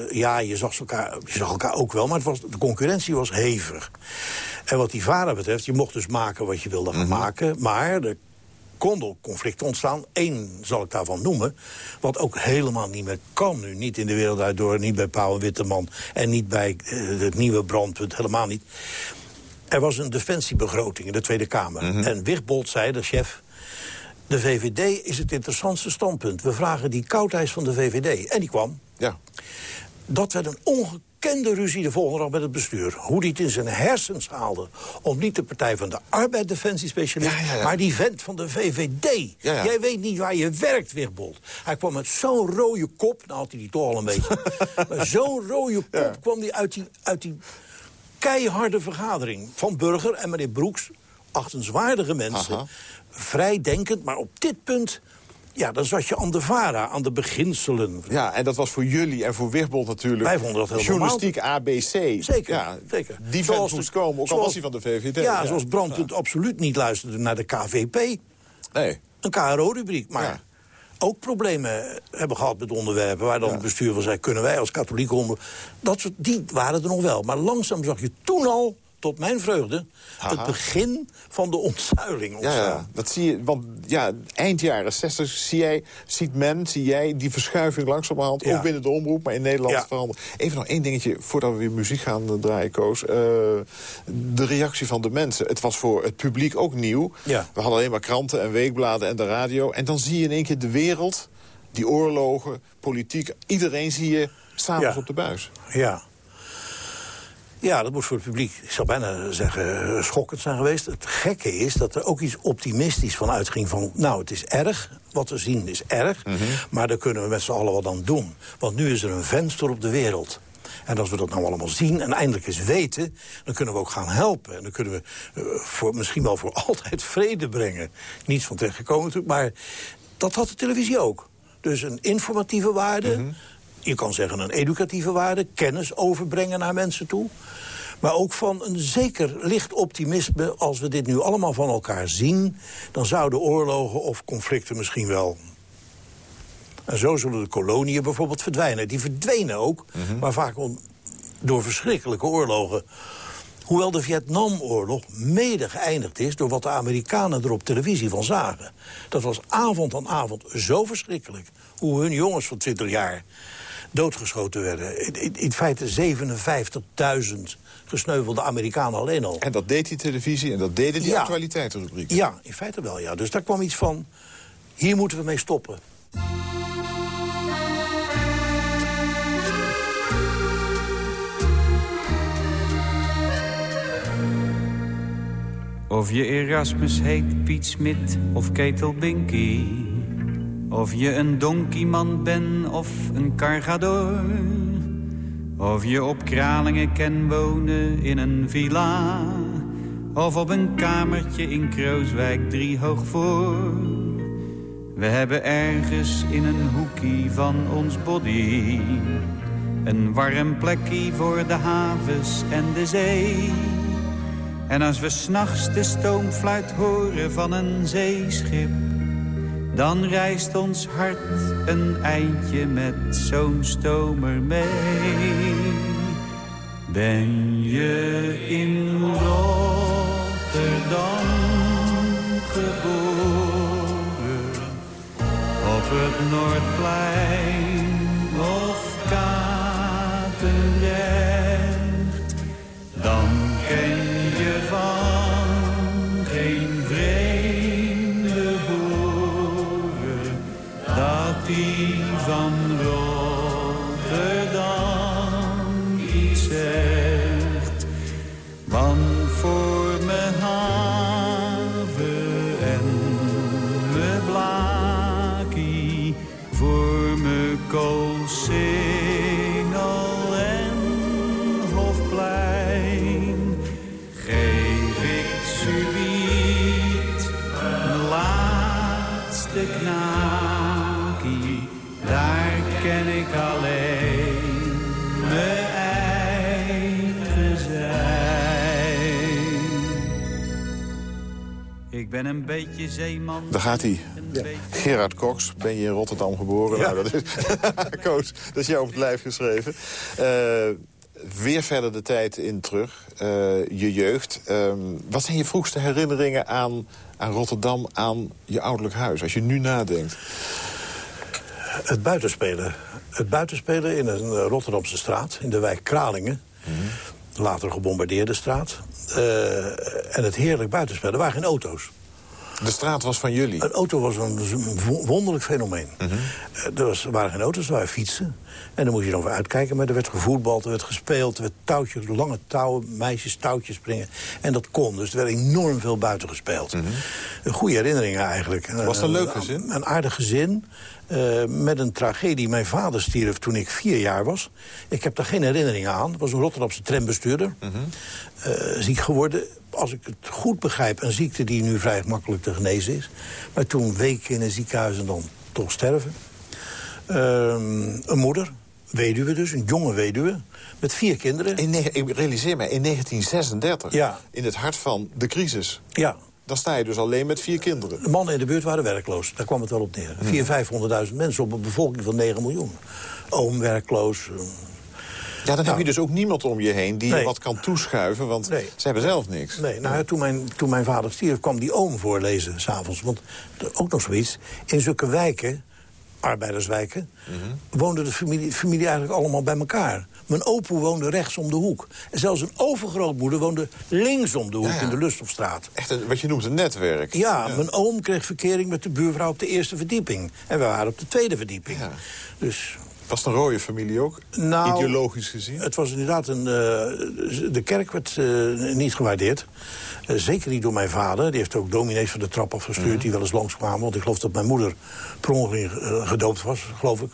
ja, je zag, elkaar, je zag elkaar ook wel, maar het was, de concurrentie was hevig. En wat die varen betreft, je mocht dus maken wat je wilde gaan maken, maar er konden conflicten ontstaan. Eén zal ik daarvan noemen, wat ook helemaal niet meer kan nu. Niet in de wereld uitdoor, niet bij Pauw en Witteman en niet bij eh, het nieuwe brandpunt, helemaal niet. Er was een defensiebegroting in de Tweede Kamer. En Wigbold zei, de chef, de VVD is het interessantste standpunt. We vragen die koudheid van de VVD. En die kwam. Ja. Dat werd een ongekende ruzie de volgende dag met het bestuur. Hoe die het in zijn hersens haalde. Om niet de Partij van de Arbeid defensiespecialist... Ja, ja, ja. maar die vent van de VVD. Jij weet niet waar je werkt, Wigbold. Hij kwam met zo'n rode kop. Nou had hij die toch al een beetje. maar zo'n rode kop kwam hij uit die, uit die keiharde vergadering. Van Burger en meneer Broeks. Achtenswaardige mensen. Aha. Vrijdenkend, maar op dit punt... Ja, dan zat je aan de vara, aan de beginselen. Ja, en dat was voor jullie en voor Wigbold natuurlijk... Wij vonden dat heel Journalistiek ABC. Zeker, Ja, zeker. Die Zoals moest komen, ook al zoals- was hij van de VVD. Ja, zoals Brandpunt absoluut niet luisterde naar de KVP. Nee. Een KRO-rubriek, maar Ja. ook problemen hebben gehad met onderwerpen... waar dan het bestuur van zei, kunnen wij als katholiek onder... Dat soort, die waren er nog wel. Maar langzaam zag je toen al, tot mijn vreugde... Het begin van de ontzuiling Ja, ja, dat zie je. Want ja, eind jaren 60 zie jij, ziet men, zie jij die verschuiving langzamerhand. Ja. Ook binnen de omroep, maar in Nederland Ja. veranderen. Even nog één dingetje voordat we weer muziek gaan draaien, Koos. Eh, de reactie van de mensen. Het was voor het publiek ook nieuw. Ja. We hadden alleen maar kranten en weekbladen en de radio. En dan zie je in één keer de wereld, die oorlogen, politiek. Iedereen zie je s'avonds op de buis. Ja. Ja, dat moet voor het publiek, ik zou bijna zeggen, schokkend zijn geweest. Het gekke is dat er ook iets optimistisch van uitging van... nou, het is erg, wat we zien is erg, maar daar kunnen we met z'n allen wat aan doen. Want nu is er een venster op de wereld. En als we dat nou allemaal zien en eindelijk eens weten... dan kunnen we ook gaan helpen. En dan kunnen we eh, voor, misschien wel voor altijd vrede brengen. Niets van tegengekomen natuurlijk, maar dat had de televisie ook. Dus een informatieve waarde, je kan zeggen een educatieve waarde... kennis overbrengen naar mensen toe. Maar ook van een zeker licht optimisme... als we dit nu allemaal van elkaar zien... dan zouden oorlogen of conflicten misschien wel... En zo zullen de koloniën bijvoorbeeld verdwijnen. Die verdwenen ook, maar vaak om- door verschrikkelijke oorlogen. Hoewel de Vietnamoorlog mede geëindigd is... door wat de Amerikanen er op televisie van zagen. Dat was avond aan avond zo verschrikkelijk. Hoe hun jongens van 20 jaar doodgeschoten werden. In, in, in feite 57.000 gesneuvelde Amerikanen alleen al. En dat deed die televisie en dat deden die Ja. actualiteitenrubriek. Ja, in feite wel, ja. Dus daar kwam iets van... hier moeten we mee stoppen. Of je Erasmus heet Piet Smit of Ketel Binky. Of je een donkieman bent of een cargador. Of je op Kralingen ken wonen in een villa. Of op een kamertje in Krooswijk drie hoog voor. We hebben ergens in een hoekie van ons body... een warm plekje voor de havens en de zee... En als we s'nachts de stoomfluit horen van een zeeschip... dan reist ons hart een eindje met zo'n stomer mee. Ben je in Rotterdam geboren... op het Noordplein of Katendrecht... dan ken van een beetje zeeman. Daar gaat hij. Gerard Cox, ben je in Rotterdam geboren? Ja. Nou, dat is, Koos, dat is jou op het lijf geschreven. Eh, weer verder de tijd in terug, eh, je jeugd. Ehm, wat zijn je vroegste herinneringen aan, aan Rotterdam, aan je ouderlijk huis? Als je nu nadenkt. Het buitenspelen. Het buitenspelen in een eh, Rotterdamse straat, in de wijk Kralingen. Later gebombardeerde straat. Eh, en het heerlijk buitenspelen. Er waren geen auto's. De straat was van jullie? Een auto was een, een wonderlijk fenomeen. Mhm. Eh, er, was, er, waren geen auto's, er waren fietsen. En dan moest je dan weer uitkijken. Maar er werd gevoetbald, er werd gespeeld. Er werd touwtjes, lange touwen, meisjes touwtjes springen. En dat kon. Dus er werd enorm veel buiten gespeeld. Mm -hmm. Goede herinneringen eigenlijk. Was het een leuk gezin? Een, een aardig gezin. Uh, met een tragedie. Mijn vader stierf toen ik vier jaar was. Ik heb daar geen herinneringen aan. Was een Rotterdamse trambestuurder. -hmm. uh, ziek geworden. Als ik het goed begrijp, een ziekte die nu vrij makkelijk te genezen is. Maar toen weken in een ziekenhuis en dan toch sterven. Uh, een moeder, weduwe dus, een jonge weduwe, met vier kinderen. In, ik realiseer me, in 1936, ja. in het hart van de crisis... Ja. Dan sta je dus alleen met vier kinderen. De mannen in de buurt waren werkloos, daar kwam het wel op neer. Hmm. 400.000, 500.000 mensen op een bevolking van 9 miljoen. Oom werkloos. Ja, dan heb je dus ook niemand om je heen die nee. je wat kan toeschuiven, want nee. ze hebben zelf niks. Nee, nou, toen, mijn, toen mijn vader stierf kwam die oom voorlezen s'avonds. Want ook nog zoiets, in zulke wijken arbeiderswijken, mm -hmm. woonde de familie, familie eigenlijk allemaal bij elkaar. Mijn opa woonde rechts om de hoek. En zelfs een overgrootmoeder woonde links om de hoek ja, ja. in de Lustopstraat. Echt een, wat je noemt een netwerk. Ja, ja, mijn oom kreeg verkering met de buurvrouw op de eerste verdieping. En we waren op de tweede verdieping. Dus was het een rode familie ook, nou, ideologisch gezien? Het was inderdaad een... Uh, de kerk werd uh, niet gewaardeerd. Uh, zeker niet door mijn vader. Die heeft ook dominees van de trap afgestuurd... Mm -hmm. die wel eens langskwamen. Want ik geloof dat mijn moeder per ongeluk gedoopt was, geloof ik.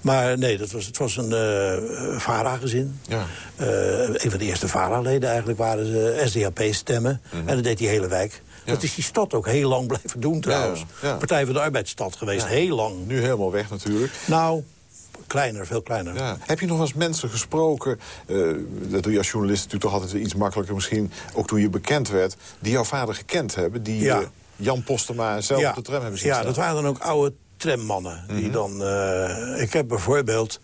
Maar nee, dat was, het was een uh, VARA-gezin. Ja. Uh, een van de eerste VARA-leden eigenlijk waren ze SDAP-stemmen. Mm -hmm. En dat deed die hele wijk. Ja. Dat is die stad ook heel lang blijven doen trouwens. Ja, ja. Partij van de Arbeidsstad geweest, heel lang. Nu helemaal weg natuurlijk. Nou, kleiner, veel kleiner. Ja. Heb je nog wel eens mensen gesproken... Uh, dat doe je als journalist natuurlijk toch altijd iets makkelijker misschien... ook toen je bekend werd, die jouw vader gekend hebben... die ja. uh, Jan Postema zelf op de tram hebben zien Ja, staan. dat waren dan ook oude trammannen. Die mm -hmm. dan, uh, ik heb bijvoorbeeld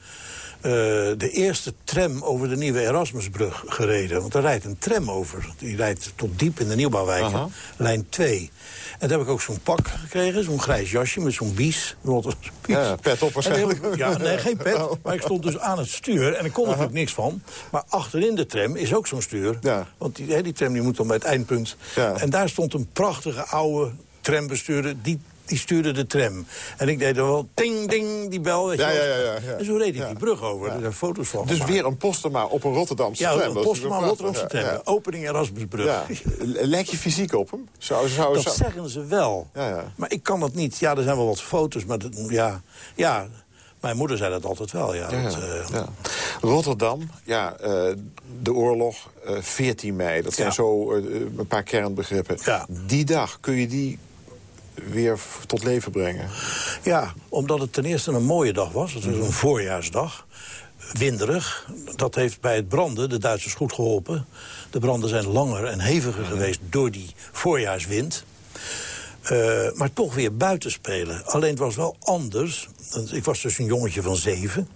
uh, de eerste tram over de nieuwe Erasmusbrug gereden. Want daar rijdt een tram over. Die rijdt tot diep in de nieuwbouwwijken. Aha. Lijn 2. En daar heb ik ook zo'n pak gekregen, zo'n grijs jasje met zo'n bies. bies. Ja, pet op waarschijnlijk. Ik, ja, nee, geen pet. Maar ik stond dus aan het stuur en ik kon er natuurlijk niks van. Maar achterin de tram is ook zo'n stuur. Ja. Want die, die tram die moet dan bij het eindpunt. Ja. En daar stond een prachtige oude trambestuurder... die die stuurde de tram. En ik deed dan wel ding, ding, die bel. Weet ja, je ja, ja, ja, En zo reed ik die brug over. Er zijn foto's van Dus weer een Postema op een Rotterdamse ja, tram. een Postema Rotterdamse tram. Ja. Opening Erasmusbrug. Ja. Lijk je fysiek op hem? Zou, zou, dat zou... zeggen ze wel. Maar ik kan dat niet. Ja, er zijn wel wat foto's, maar dat, ja, ja, mijn moeder zei dat altijd wel. Ja, ja, dat, uh... ja. Rotterdam, ja, uh, de oorlog, uh, 14 mei. Dat zijn zo een paar kernbegrippen. Die dag, kun je die weer tot leven brengen? Ja, omdat het ten eerste een mooie dag was. Het was een voorjaarsdag. Winderig. Dat heeft bij het branden de Duitsers goed geholpen. De branden zijn langer en heviger geweest door die voorjaarswind. Uh, maar toch weer buiten spelen. Alleen het was wel anders. Ik was dus een jongetje van zeven.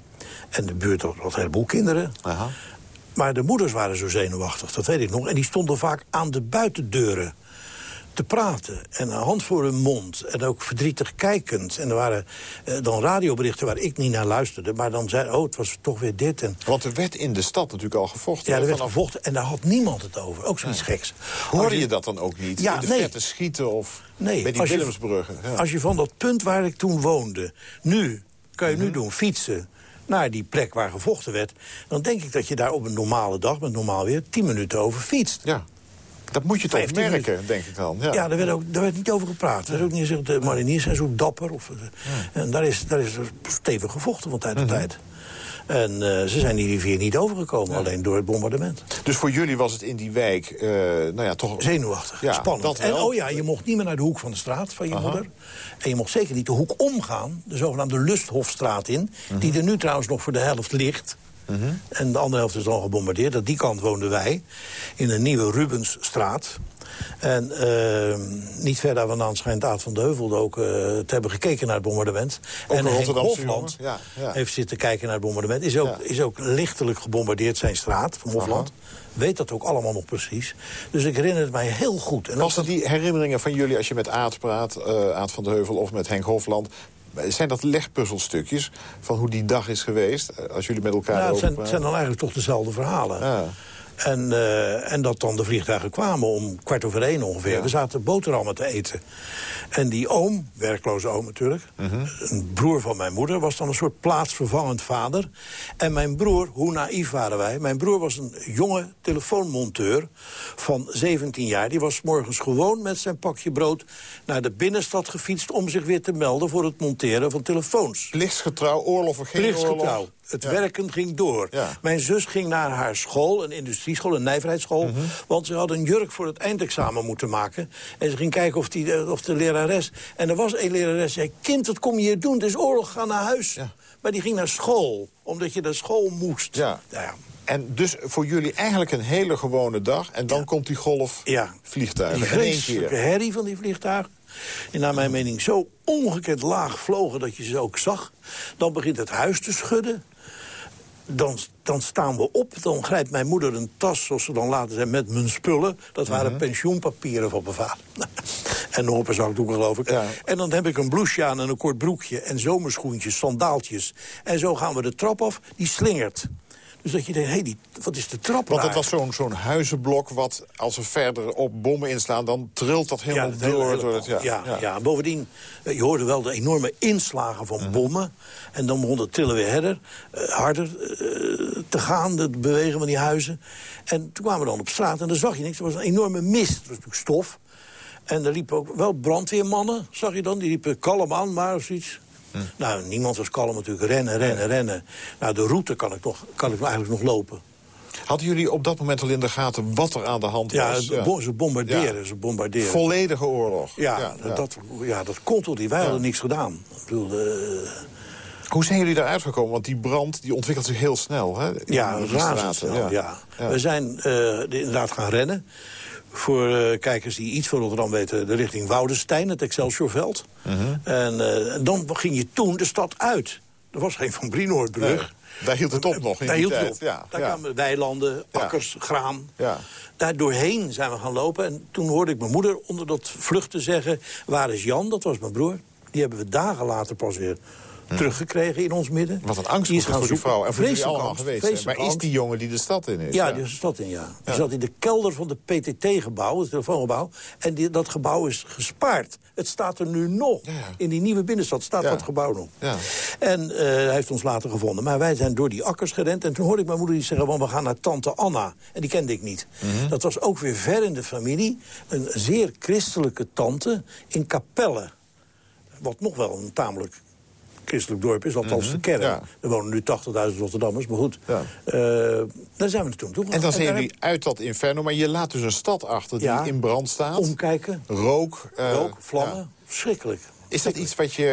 En de buurt had een heleboel kinderen. Aha. Maar de moeders waren zo zenuwachtig, dat weet ik nog. En die stonden vaak aan de buitendeuren te praten. En een hand voor hun mond. En ook verdrietig kijkend. En er waren uh, dan radioberichten waar ik niet naar luisterde. Maar dan zei oh, het was toch weer dit. En... Want er werd in de stad natuurlijk al gevochten. Ja, er werd vanaf... gevochten en daar had niemand het over. Ook zoiets geks. Hoorde je... je dat dan ook niet? Ja, in de nee. vette schieten of nee, bij die Willemsbruggen? Ja. Als je van dat punt waar ik toen woonde... nu, kan je mm -hmm. nu doen, fietsen naar die plek waar gevochten werd... dan denk ik dat je daar op een normale dag, met normaal weer... tien minuten over fietst. Ja. Dat moet je toch merken, denk ik dan. Ja, ja daar, werd ook, daar werd niet over gepraat. Er werd ook niet gezegd, de mariniers zijn zo dapper. Of, ja. En daar is, daar is stevig gevochten van tijd tot mm -hmm. tijd. En uh, ze zijn die rivier niet overgekomen, ja. alleen door het bombardement. Dus voor jullie was het in die wijk, uh, nou ja, toch... Zenuwachtig, ja, spannend. En oh ja, je mocht niet meer naar de hoek van de straat van je Aha. moeder. En je mocht zeker niet de hoek omgaan, de zogenaamde Lusthofstraat in... Mm -hmm. die er nu trouwens nog voor de helft ligt... Mm -hmm. En de andere helft is al gebombardeerd. Aan die kant woonden wij, in een nieuwe Rubensstraat. En uh, niet verder vandaan schijnt Aad van de Heuvel ook uh, te hebben gekeken naar het bombardement. Ook en Henk Hofland ja, ja. heeft zitten kijken naar het bombardement. Is ook, ja. is ook lichtelijk gebombardeerd, zijn straat van Hofland. Aha. Weet dat ook allemaal nog precies. Dus ik herinner het mij heel goed. En Was dat die herinneringen van jullie als je met Aad praat, uh, Aad van de Heuvel of met Henk Hofland... Zijn dat legpuzzelstukjes van hoe die dag is geweest? Als jullie met elkaar over het zijn, het zijn dan eigenlijk toch dezelfde verhalen. Ja. En, eh, en dat dan de vliegtuigen kwamen om kwart over één ongeveer. We zaten boterhammen te eten. En die oom, werkloze oom natuurlijk... Mhm. een broer van mijn moeder, was dan een soort plaatsvervangend vader. En mijn broer, hoe naïef waren wij... mijn broer was een jonge telefoonmonteur van 17 jaar. Die was morgens gewoon met zijn pakje brood... naar de binnenstad gefietst om zich weer te melden... voor het monteren van telefoons. Plichtsgetrouw, oorlog of geen Plichtsgetrouw. oorlog? Het Ja. werken ging door. Ja. Mijn zus ging naar haar school, een industrieschool, een nijverheidsschool... Mhm. want ze had een jurk voor het eindexamen moeten maken. En ze ging kijken of, die, eh, of de lerares... En er was een lerares die zei... kind, wat kom je hier doen? Het is oorlog, ga naar huis. Ja. Maar die ging naar school, omdat je naar school moest. Ja. Nou ja. En dus voor jullie eigenlijk een hele gewone dag. En dan komt die golf Ja. vliegtuigen. Die in één keer. herrie van die vliegtuigen. Die naar mijn mening zo ongekend laag vlogen dat je ze ook zag. Dan begint het huis te schudden. Dan, dan staan we op. Dan grijpt mijn moeder een tas, zoals ze dan later zijn, met mijn spullen. Dat Mhm. waren pensioenpapieren van mijn vader. en nog op een zakdoek, geloof ik. Ja. En dan heb ik een blouseje aan en een kort broekje. En zomerschoentjes, sandaaltjes. En zo gaan we de trap af. Die slingert. Dus dat je denkt, hé, hey, die- wat is de trap Want het was zo'n zo'n huizenblok wat, als er verder op bommen inslaan... dan trilt dat helemaal door. hele door het, ja, ja. en bovendien, eh, je hoorde wel de enorme inslagen van Mhm. bommen. En dan begon het trillen weer harder, eh, harder eh, te gaan, het bewegen van die huizen. En toen kwamen we dan op straat en dan zag je niks. Er was een enorme mist, het was natuurlijk stof. En er liepen ook wel brandweermannen, zag je dan. Die liepen kalm aan, maar of zoiets. Hm. Nou, niemand was kalm natuurlijk. Rennen, rennen, rennen. Nou, de route kan ik, nog, kan ik eigenlijk nog lopen. Hadden jullie op dat moment al in de gaten wat er aan de hand Ja, was? bo- ze bombarderen, Ja. ze bombarderen. Volledige oorlog. Ja, Dat, ja, dat kon toch niet. Wij hadden niks gedaan. Ik bedoel, Hoe zijn jullie daaruit gekomen? Want die brand die ontwikkelt zich heel snel. Hè? In ja, razendsnel, ja. We zijn eh, inderdaad gaan rennen. Voor eh, kijkers die iets van Rotterdam weten, de richting Woudenstein, het Excelsiorveld. Mhm. En eh, dan ging je toen de stad uit. Er was geen Van Brienoordbrug. Nee, daar hield het op nog in Daar hield het tijd. op. Ja, Daar ja. kwamen weilanden, Ja. akkers, graan. Ja. Daar doorheen zijn we gaan lopen. En toen hoorde ik mijn moeder onder dat vluchten zeggen... waar is Jan? Dat was mijn broer. Die hebben we dagen later pas weer teruggekregen in ons midden. Wat een angst Die is voor die vrouw. En voor jullie allemaal angst, geweest. Maar is die jongen die de stad in is? Ja, die is de stad in, ja. Die zat in de kelder van de PTT-gebouw, het telefoongebouw. En die, dat gebouw is gespaard. Het staat er nu nog. Ja. In die nieuwe binnenstad staat dat gebouw nog. Ja. En eh, hij heeft ons later gevonden. Maar wij zijn door die akkers gerend. En toen hoorde ik mijn moeder die zeggen, want we gaan naar tante Anna. En die kende ik niet. Mhm. Dat was ook weer ver in de familie. Een zeer christelijke tante in Capelle. Wat nog wel een tamelijk christelijk dorp is, althans de kern. Mhm. ja. Er wonen nu 80.000 Rotterdammers, maar goed. Ja. Eh, daar zijn we toen toe En dan zijn jullie uit dat inferno. Maar je laat dus een stad achter die Ja. in brand staat. Omkijken, Rook. eh, rook, vlammen, verschrikkelijk. Is dat iets wat je,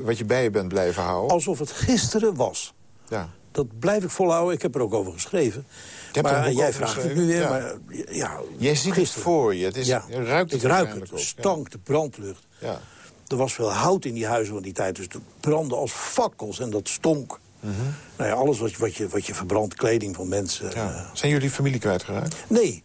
eh, wat je bij je bent blijven houden? Alsof het gisteren was. Ja. Dat blijf ik volhouden. Ik heb er ook over geschreven. maar jij vraagt het nu weer. Ja. Maar, ja, Jij ziet het gisteren. voor je. Het is, Ja. Ruikt het ik ruik het. ook. stank, de brandlucht. Ja. Er was veel hout in die huizen van die tijd. Dus het brandde als fakkels en dat stonk. Mhm. Nou ja, alles wat, je- wat, je, wat je verbrandt, kleding van mensen. Ja. eh, Zijn jullie familie kwijtgeraakt? nee,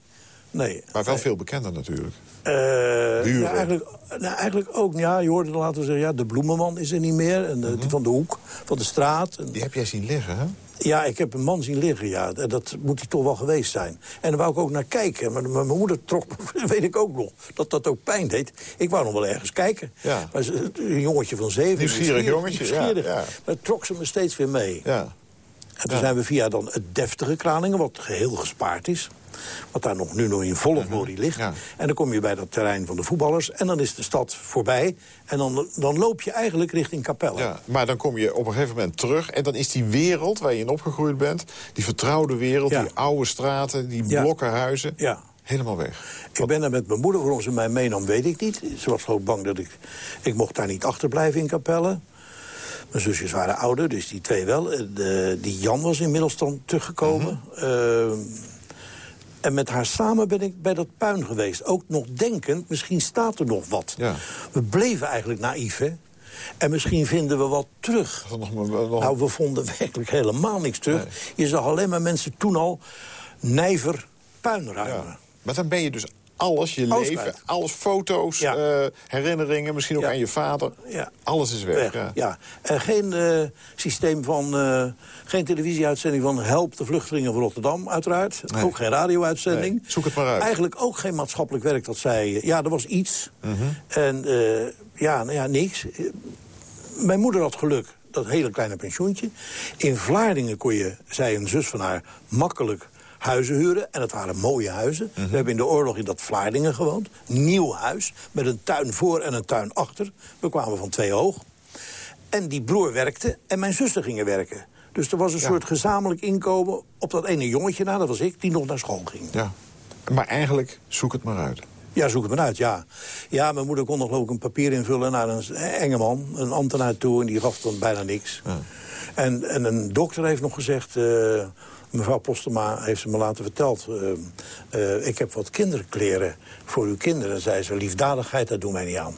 nee. Maar wel veel bekender natuurlijk. Buren. ja, eigenlijk, nou, eigenlijk ook. Ja, je hoorde dan laten we zeggen, ja, de bloemenman is er niet meer. En de, Mhm. die van de hoek, van de straat. En, Die heb jij zien liggen, hè? Ja, ik heb een man zien liggen, ja. Dat moet hij toch wel geweest zijn. En daar wou ik ook naar kijken. Maar, mijn moeder trok, weet ik ook nog, dat dat ook pijn deed. Ik wou nog wel ergens kijken. Ja. Maar een jongetje van zeven. Nieuwsgierig jongetje, ja, nieuwsgierig. ja. Maar trok ze me steeds weer mee. Ja. En toen zijn we via dan het deftige Kralingen, wat geheel gespaard is. Wat daar nog, nu nog in volle glorie ligt. Ja. En dan kom je bij dat terrein van de voetballers. En dan is de stad voorbij. En dan, dan loop je eigenlijk richting Capelle. Ja, maar dan kom je op een gegeven moment terug... en dan is die wereld waar je in opgegroeid bent... die vertrouwde wereld, Ja. die oude straten, die Ja. blokken huizen... Ja. helemaal weg. Ik ben daar met mijn moeder, waarom ze mij meenam, weet ik niet. Ze was gewoon bang dat ik... Ik mocht daar niet achterblijven in Capelle. Mijn zusjes waren ouder, dus die twee wel. Eh, De, die Jan was inmiddels dan teruggekomen. Mhm. Eh, en met haar samen ben ik bij dat puin geweest. Ook nog denkend, misschien staat er nog wat. Ja. We bleven eigenlijk naïef, hè? En misschien vinden we wat terug. Nog, nog, Nou, we vonden werkelijk helemaal niks terug. Je zag alleen maar mensen toen al nijver puin ruimen. ja. Maar dan ben je dus alles, je Alles leven, kwijt. alles, foto's, Ja. eh, herinneringen, misschien ook Ja. aan je vader. Ja. Alles is weg. Weg, ja. ja. En geen eh, systeem van... eh, geen televisieuitzending van Help de vluchtelingen van Rotterdam, uiteraard. Nee. Ook geen radio-uitzending. Nee, zoek het maar uit. Eigenlijk ook geen maatschappelijk werk dat zij... Ja, er was iets. Mhm. En ja, nou ja, niks. Mijn moeder had geluk, dat hele kleine pensioentje. In Vlaardingen kon je, zei een zus van haar, makkelijk huizen huren. En het waren mooie huizen. Mhm. We hebben in de oorlog in dat Vlaardingen gewoond. Nieuw huis, met een tuin voor en een tuin achter. We kwamen van twee hoog. En die broer werkte en mijn zussen gingen werken. Dus er was een soort gezamenlijk inkomen op dat ene jongetje na, dat was ik, die nog naar school ging. Ja. Maar eigenlijk, zoek het maar uit. Ja, zoek het maar uit, ja. Ja, mijn moeder kon nog geloof ik een papier invullen naar een enge man, een ambtenaar toe, en die gaf dan bijna niks. En, en een dokter heeft nog gezegd, eh, mevrouw Postema heeft me laten verteld, eh, eh, ik heb wat kinderkleren voor uw kinderen. zei ze, liefdadigheid, dat doen wij niet aan.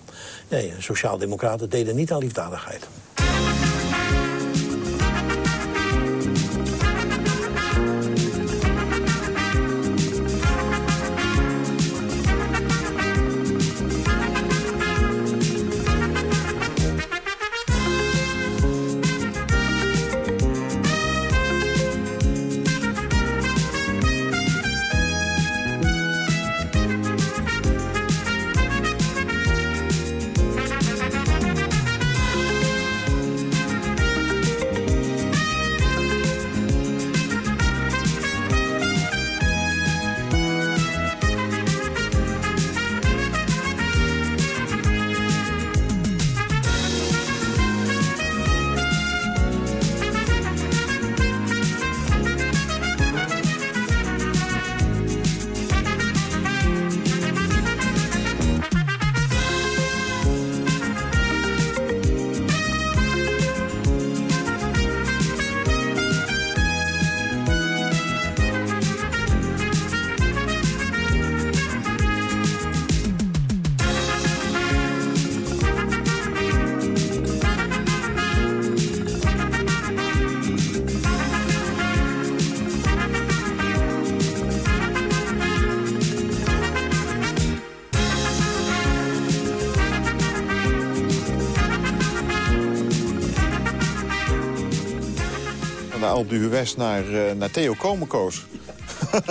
Nee, sociaaldemocraten deden niet aan liefdadigheid. Van de d'Huez naar, eh, naar Theo Komenkoos.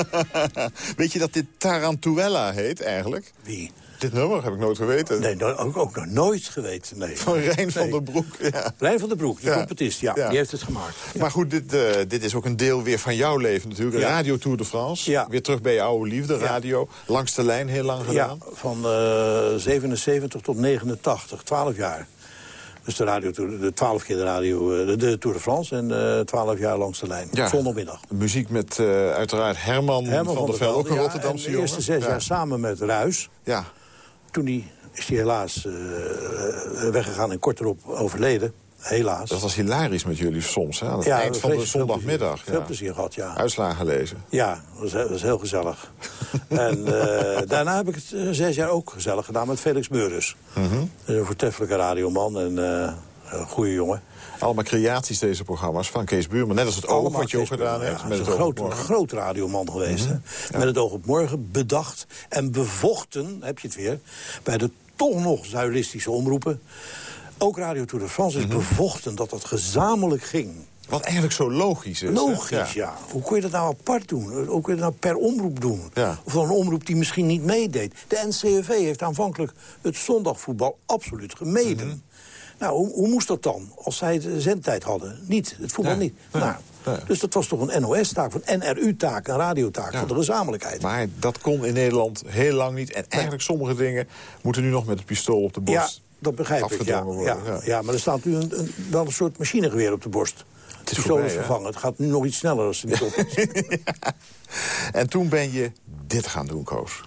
Weet je dat dit Tarantuella heet eigenlijk? Wie? Dit nummer heb ik nooit geweten. Nee, ook, ook nog nooit geweten, nee. Van Rijn van der Broek. Ja. Rijn van der Broek, de Ja. ja, Ja. die heeft het gemaakt. Maar goed, dit, eh, dit is ook een deel weer van jouw leven natuurlijk. Radio Tour de France. Ja. Weer terug bij je oude liefde, radio. Langs de lijn heel lang Ja, gedaan. van eh 77 tot 89, 12 jaar. Dus de, radio, de 12 keer de, radio, eh, de, Tour de France en eh 12 jaar langs de lijn. Ja. Zondagmiddag. Muziek met eh, uiteraard Herman, Herman van der Velde, ook een Rotterdamse en de eerste jongen. zes jaar samen met Ruis. Ja. Toen die, is hij helaas eh, eh, weggegaan en kort erop overleden. Helaas. Dat was hilarisch met jullie soms, hè? Aan het Ja, eind van de vreselijk veel zondagmiddag. plezier. Veel ja. plezier gehad, ja. Uitslagen lezen. Ja, dat was, dat was heel gezellig. en eh, daarna heb ik het eh, zes jaar ook gezellig gedaan met Felix Meurus. Mhm. Een voortreffelijke radioman en eh, een goede jongen. Allemaal creaties, deze programma's, van Kees Buurman. Net als het oog wat je ook gedaan hebt. ja, met het een groot, groot radioman geweest. hè. Met het oog op morgen bedacht en bevochten, heb je het weer... bij de toch nog zuilistische omroepen. Ook Radio Tour de France Mhm. is bevochten dat dat gezamenlijk ging. Wat eigenlijk zo logisch is. Logisch, ja. Hoe kun je dat nou apart doen? Hoe kun je dat nou per omroep doen? Ja. Of dan een omroep die misschien niet meedeed. De NCRV heeft aanvankelijk het zondagvoetbal absoluut gemeden. Mhm. Nou, hoe, hoe moest dat dan? Als zij de zendtijd hadden. Niet, het voetbal niet. nou. Dus dat was toch een NOS-taak, een NRU-taak, een radiotaak Ja. van de gezamenlijkheid. Maar dat kon in Nederland heel lang niet. En eigenlijk sommige dingen moeten nu nog met het pistool op de borst dat begrijp ik. Ja, worden. ja, ja. maar er staat nu een, een- wel een soort machinegeweer op de borst. Het is hè? vervangen. Het gaat nu nog iets sneller als ze niet op is. En toen ben je dit gaan doen, Koos.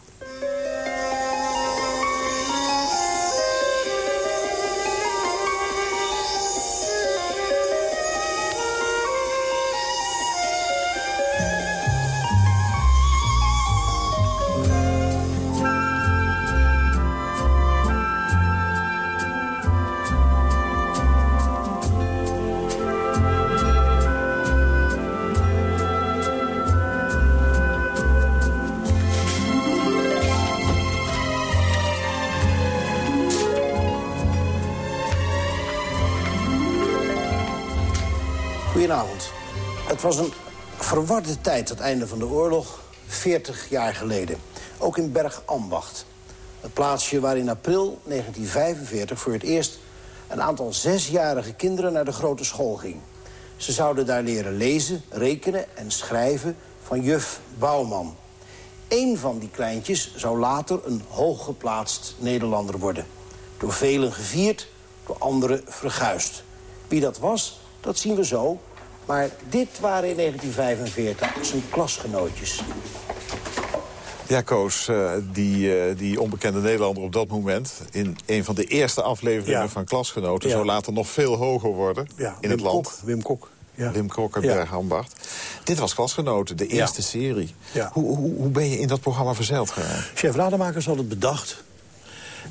Verwarde tijd, het einde van de oorlog, 40 jaar geleden. Ook in Bergambacht. Het plaatsje waar in april 1945 voor het eerst... een aantal zesjarige kinderen naar de grote school ging. Ze zouden daar leren lezen, rekenen en schrijven van juf Bouwman. Eén van die kleintjes zou later een hooggeplaatst Nederlander worden. Door velen gevierd, door anderen verguisd. Wie dat was, dat zien we zo. Maar dit waren in 1945 zijn klasgenootjes. Ja, Koos, uh, die, uh, die onbekende Nederlander op dat moment... in een van de eerste afleveringen Ja. van Klasgenoten... Ja. zou later nog veel hoger worden Ja, in Wim het land. Kok, Wim Kok. Ja. Wim Kok en Ja. Berg Ambacht. Dit was Klasgenoten, de eerste serie. Ja. Hoe, hoe, hoe ben je in dat programma verzeild geraakt? Chef Rademakers had het bedacht.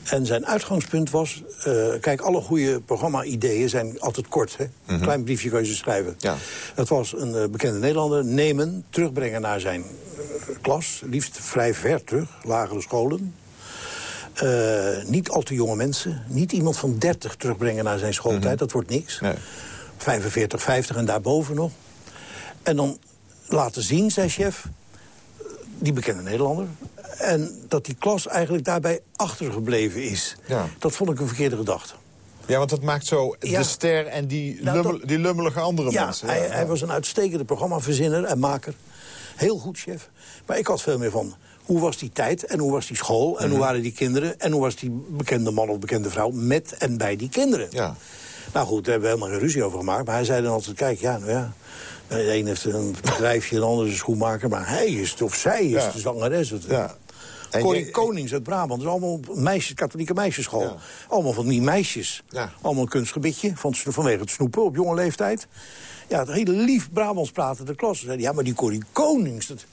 En zijn uitgangspunt was... eh, kijk, alle goede programma-ideeën zijn altijd kort. Hè? Een klein briefje kan je ze schrijven. Mhm. Ja. Dat was een eh, bekende Nederlander. Nemen, terugbrengen naar zijn eh, klas. Liefst vrij ver terug, lagere scholen. Niet al te jonge mensen. Niet iemand van 30 terugbrengen naar zijn schooltijd. Dat wordt niks. Mhm. Nee. 45, 50 en daarboven nog. En dan laten zien, zei chef, die bekende Nederlander... en dat die klas eigenlijk daarbij achtergebleven is. Ja. Dat vond ik een verkeerde gedachte. Ja, want dat maakt zo Ja. de ster en die, Nou, lummel- die lummelige andere Ja, mensen. hij, hij was een uitstekende programmaverzinner en maker. Heel goed, chef. Maar ik had veel meer van... Hoe was die tijd en hoe was die school en hoe waren die kinderen... en hoe was die bekende man of bekende vrouw met en bij die kinderen. Ja. Nou goed, daar hebben we helemaal geen ruzie over gemaakt. Maar hij zei dan altijd, kijk, ja, nou ja... De een heeft een bedrijfje, de ander is een schoenmaker... maar hij is het, of zij is Ja. de zangeres. Ja. Corrie Konings uit Brabant. Dat is allemaal meisjes, katholieke meisjesschool. Ja. Allemaal van die meisjes. Ja. Allemaal een kunstgebiedje van, vanwege het snoepen op jonge leeftijd. Ja, het hele lief Brabants praten de klas. Ze zeiden, ja, maar die Corrie Konings... Dat...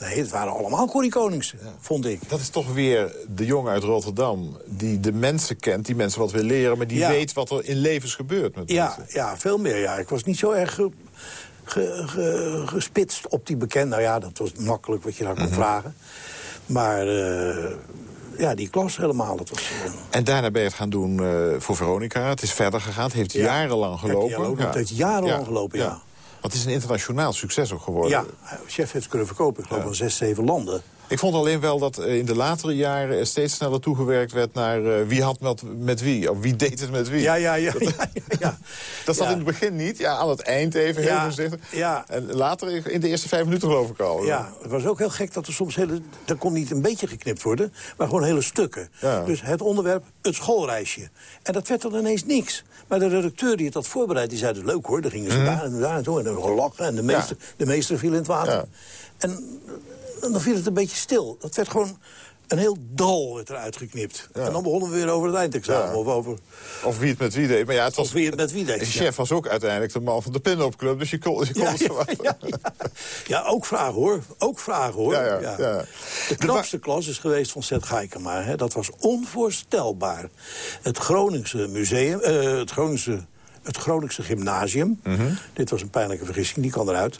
Nee, het waren allemaal Corrie Konings, vond ik. Dat is toch weer de jongen uit Rotterdam... die de mensen kent, die mensen wat wil leren... maar die Ja. weet wat er in levens gebeurt met Ja, mensen. ja, veel meer. Ja. Ik was niet zo erg ge- ge- ge- gespitst op die bekende. Nou ja, dat was makkelijk wat je daar kon vragen. Maar eh, ja, die klas helemaal. Dat was, eh, En daarna ben je het gaan doen eh, voor Veronica. Het is verder gegaan. Het heeft Ja. jarenlang gelopen. Ja, het heeft jarenlang gelopen, ja. Want het is een internationaal succes ook geworden. ja, chef heeft het kunnen verkopen. Ik geloof van zes, zeven landen. Ik vond alleen wel dat eh, in de latere jaren er steeds sneller toegewerkt werd naar eh, wie had met, met wie. Of wie deed het met wie. Ja, ja, ja. ja, ja. Dat zat in het begin niet. Ja, aan het eind even heel voorzichtig. ja. En later in de eerste vijf minuten geloof ik al. Ja, het was ook heel gek dat er soms hele... Er kon niet een beetje geknipt worden, maar gewoon hele stukken. Ja. Dus het onderwerp, het schoolreisje. En dat werd dan ineens niks. Maar de redacteur die het had voorbereid, die zei... "Dat leuk hoor, dan gingen ze daar en daar en zo. En dan gelachen en de meester, de meester viel in het water. Ja. En, en dan viel het een beetje stil. Dat werd gewoon... Een heel dal werd eruit geknipt. Ja. En dan begonnen we weer over het eindexamen. Ja. Of over Of wie het met wie deed. Maar ja, het was, of wie het met wie deed. de ja. chef was ook uiteindelijk de man van de pin-up club. Dus je kon, je kon Ja, het ja, ook vragen hoor. Ook vragen hoor. Ja, ja, ja. De knapste klas is geweest van Seth Geikema. Hè. Dat was onvoorstelbaar. Het Groningse museum, eh, het Groningse, het Groningse gymnasium. Mhm. Dit was een pijnlijke vergissing, die kan eruit.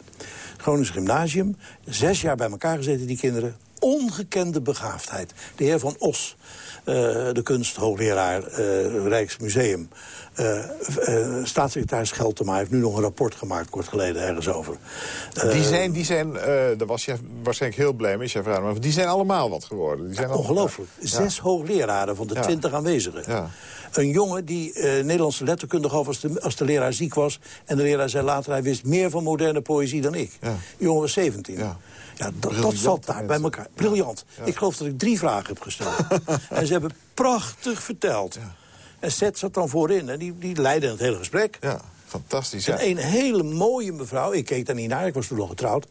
Het Groningse gymnasium. Zes jaar bij elkaar gezeten, die kinderen. Ongekende begaafdheid. De heer Van Os, eh, de kunsthoogleraar eh, Rijksmuseum. eh, staatssecretaris Geltema heeft nu nog een rapport gemaakt, kort geleden, ergens over. Die zijn, die zijn daar was je waarschijnlijk heel blij mee, Raad, maar die zijn allemaal wat geworden. Die zijn allemaal- Ongelooflijk. Zes hoogleraren van de Ja. twintig aanwezigen. Ja. Een jongen die eh, Nederlandse letterkunde gaf als de, als de leraar ziek was. En de leraar zei later, hij wist meer van moderne poëzie dan ik. Ja. Die jongen was 17. Ja. Ja, dat, dat zat daar bij elkaar. Briljant. Ik geloof dat ik drie vragen heb gesteld. en ze hebben prachtig verteld. En Seth zat dan voorin en die, die leidde het hele gesprek. Ja, fantastisch. Ja. En een hele mooie mevrouw, ik keek daar niet naar, ik was toen nog getrouwd.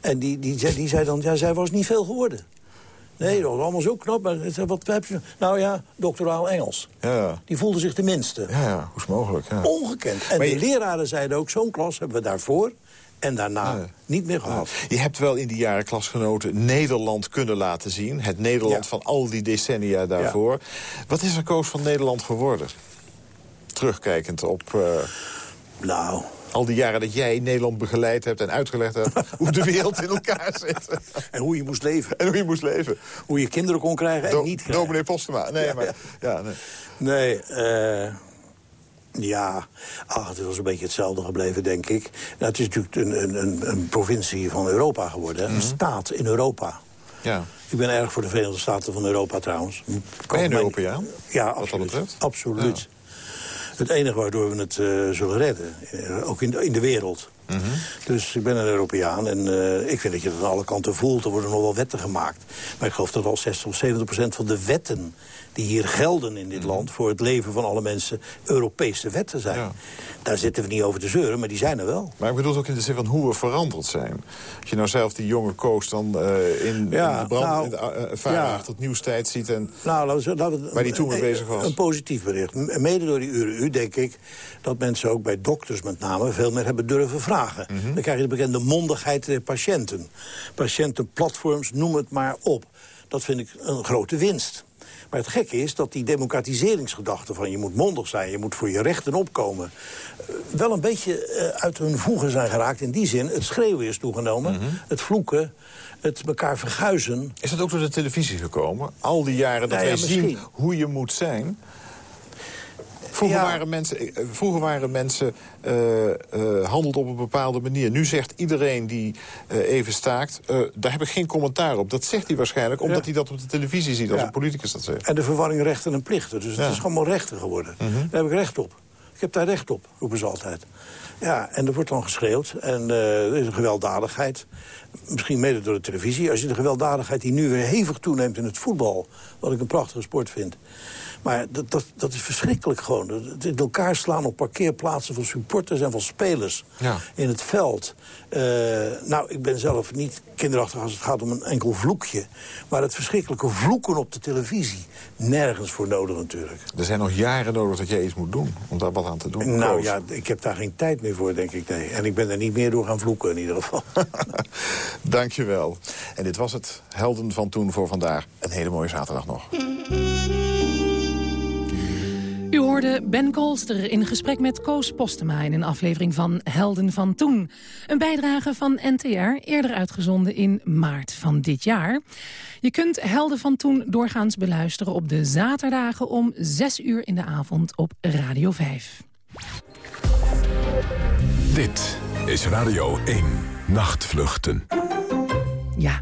En die, die, zei, die zei dan, ja, zij was niet veel geworden. Nee, dat was allemaal zo knap. Maar wat heb je? Nou ja, doctoraal Engels. Ja, Die voelde zich de minste. ja, ja, hoe is mogelijk? Ja. Ongekend. En Maar de leraren zeiden ook, zo'n klas hebben we daarvoor en daarna Ja. niet meer gehad. Je hebt wel in die jaren klasgenoten Nederland kunnen laten zien. Het Nederland Ja. van al die decennia daarvoor. Wat is er, Koos, van Nederland geworden? Terugkijkend op eh, Nou, al die jaren dat jij Nederland begeleid hebt en uitgelegd hebt... hoe de wereld in elkaar zit. en hoe je moest leven. en hoe je moest leven. Hoe je kinderen kon krijgen en Do niet krijgen. Dominee Postema. Nee, Ja, maar... ja. Ja, nee. Nee, eh, Ja, ach, het was een beetje hetzelfde gebleven, denk ik. Nou, het is natuurlijk een, een, een provincie van Europa geworden. Een mhm. staat in Europa. Ja. Ik ben erg voor de Verenigde Staten van Europa trouwens. Ben je een Europeaan? Ja, absoluut. absoluut. Het enige waardoor we het uh, zullen redden, uh, ook in de, in de wereld. Mm -hmm. Dus ik ben een Europeaan en uh, ik vind dat je dat aan alle kanten voelt. Er worden nog wel wetten gemaakt. Maar ik geloof dat al 60 of 70 procent van de wetten die hier gelden in dit mhm. land... voor het leven van alle mensen Europese wetten zijn. Daar zitten we niet over te zeuren, maar die zijn er wel. Maar ik bedoel ook in de zin van hoe we veranderd zijn. Als je nou zelf die jonge Koos dan uh, in, ja, in de brand, nou, in de, uh, ja. tot nieuwstijd ziet... En nou, laten we, laten we, waar die toen mee bezig was. Een positief bericht. Mede door die uren u denk ik dat mensen ook bij dokters met name... veel meer hebben durven vragen. Mhm. Dan krijg je de bekende mondigheid der patiënten. Patiëntenplatforms, noem het maar op. Dat vind ik een grote winst. Maar het gekke is dat die democratiseringsgedachte van je moet mondig zijn... je moet voor je rechten opkomen... Eh, wel een beetje eh, uit hun voegen zijn geraakt. In die zin, het schreeuwen is toegenomen, mhm. het vloeken het elkaar verguizen. Is dat ook door de televisie gekomen? Al die jaren dat wij zien hoe je moet zijn... Vroeger, waren mensen, eh, vroeger waren mensen uh, uh, handeld op een bepaalde manier. Nu zegt iedereen die uh, even staakt, daar heb ik geen commentaar op. Dat zegt hij waarschijnlijk omdat hij dat op de televisie ziet als een politicus dat zegt. En de verwarring rechten en plichten. Dus het is gewoon rechten geworden. Mhm. Daar heb ik recht op. Ik heb daar recht op, roepen ze altijd. Ja, en er wordt dan geschreeuwd. En er is een gewelddadigheid. Misschien mede door de televisie. Als je de gewelddadigheid die nu weer hevig toeneemt in het voetbal... wat ik een prachtige sport vind... Maar dat, dat, dat is verschrikkelijk gewoon. Het in elkaar slaan op parkeerplaatsen van supporters en van spelers. Ja. In het veld. Uh, nou, ik ben zelf niet kinderachtig als het gaat om een enkel vloekje. Maar het verschrikkelijke vloeken op de televisie. Nergens voor nodig natuurlijk. Er zijn nog jaren nodig dat jij iets moet doen. Om daar wat aan te doen. Nou ja, ik heb daar geen tijd meer voor, denk ik. Nee. En ik ben er niet meer door gaan vloeken in ieder geval. Dankjewel. En dit was het Helden van Toen voor vandaag. Een hele mooie zaterdag nog. U hoorde Ben Kolster in gesprek met Koos Postema... in een aflevering van Helden van Toen. Een bijdrage van NTR, eerder uitgezonden in maart van dit jaar. Je kunt Helden van Toen doorgaans beluisteren op de zaterdagen... om 6 uur in de avond op Radio 5. Dit is Radio 1, Nachtvluchten. Ja,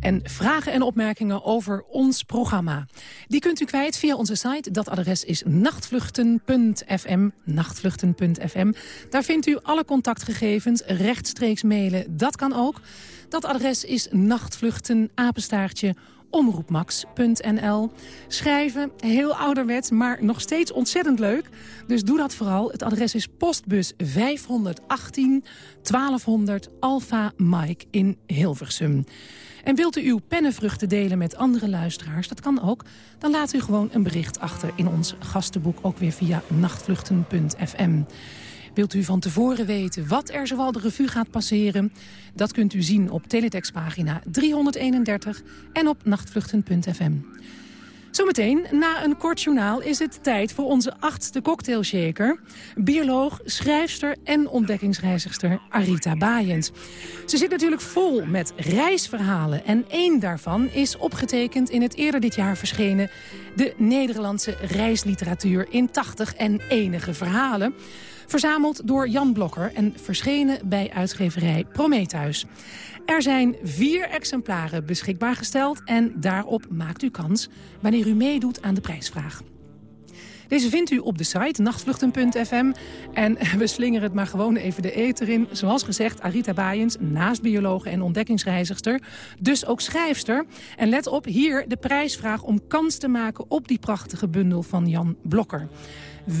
en vragen en opmerkingen over ons programma. Die kunt u kwijt via onze site. Dat adres is nachtvluchten.fm. Nachtvluchten.fm. Daar vindt u alle contactgegevens, rechtstreeks mailen. Dat kan ook. Dat adres is nachtvluchtenapenstaartje omroepmax.nl. Schrijven, heel ouderwets, maar nog steeds ontzettend leuk. Dus doe dat vooral. Het adres is postbus 518 1200 Alpha Mike in Hilversum. En wilt u uw pennenvruchten delen met andere luisteraars, dat kan ook. Dan laat u gewoon een bericht achter in ons gastenboek, ook weer via nachtvluchten.fm. Wilt u van tevoren weten wat er zoal de revue gaat passeren? Dat kunt u zien op teletextpagina 331 en op nachtvluchten.fm. Zometeen, na een kort journaal, is het tijd voor onze achtste cocktailshaker. Bioloog, schrijfster en ontdekkingsreizigster Arita Baaiens. Ze zit natuurlijk vol met reisverhalen. En één daarvan is opgetekend in het eerder dit jaar verschenen... de Nederlandse reisliteratuur in 80 en enige verhalen. Verzameld door Jan Blokker en verschenen bij uitgeverij Prometheus. Er zijn vier exemplaren beschikbaar gesteld en daarop maakt u kans wanneer u meedoet aan de prijsvraag. Deze vindt u op de site nachtvluchten.fm. En we slingeren het maar gewoon even de eter in. Zoals gezegd, Arita Baaiens, naast biologe en ontdekkingsreizigster. Dus ook schrijfster. En let op, hier de prijsvraag om kans te maken op die prachtige bundel van Jan Blokker.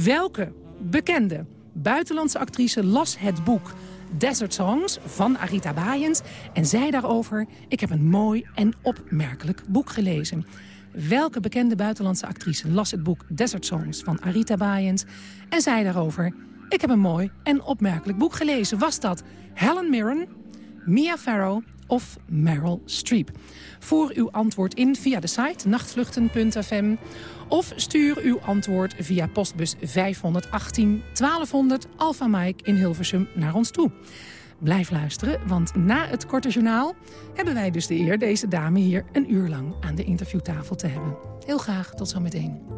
Welke bekende buitenlandse actrice las het boek Desert Songs van Arita Baaiens. En zei daarover, ik heb een mooi en opmerkelijk boek gelezen. Welke bekende buitenlandse actrice las het boek Desert Songs van Arita Baaiens... en zei daarover, ik heb een mooi en opmerkelijk boek gelezen. Was dat Helen Mirren, Mia Farrow of Meryl Streep? Voer uw antwoord in via de site nachtvluchten.fm of stuur uw antwoord via postbus 518 1200 Alpha Mike in Hilversum naar ons toe. Blijf luisteren, want na het korte journaal hebben wij dus de eer deze dame hier een uur lang aan de interviewtafel te hebben. Heel graag, tot zometeen.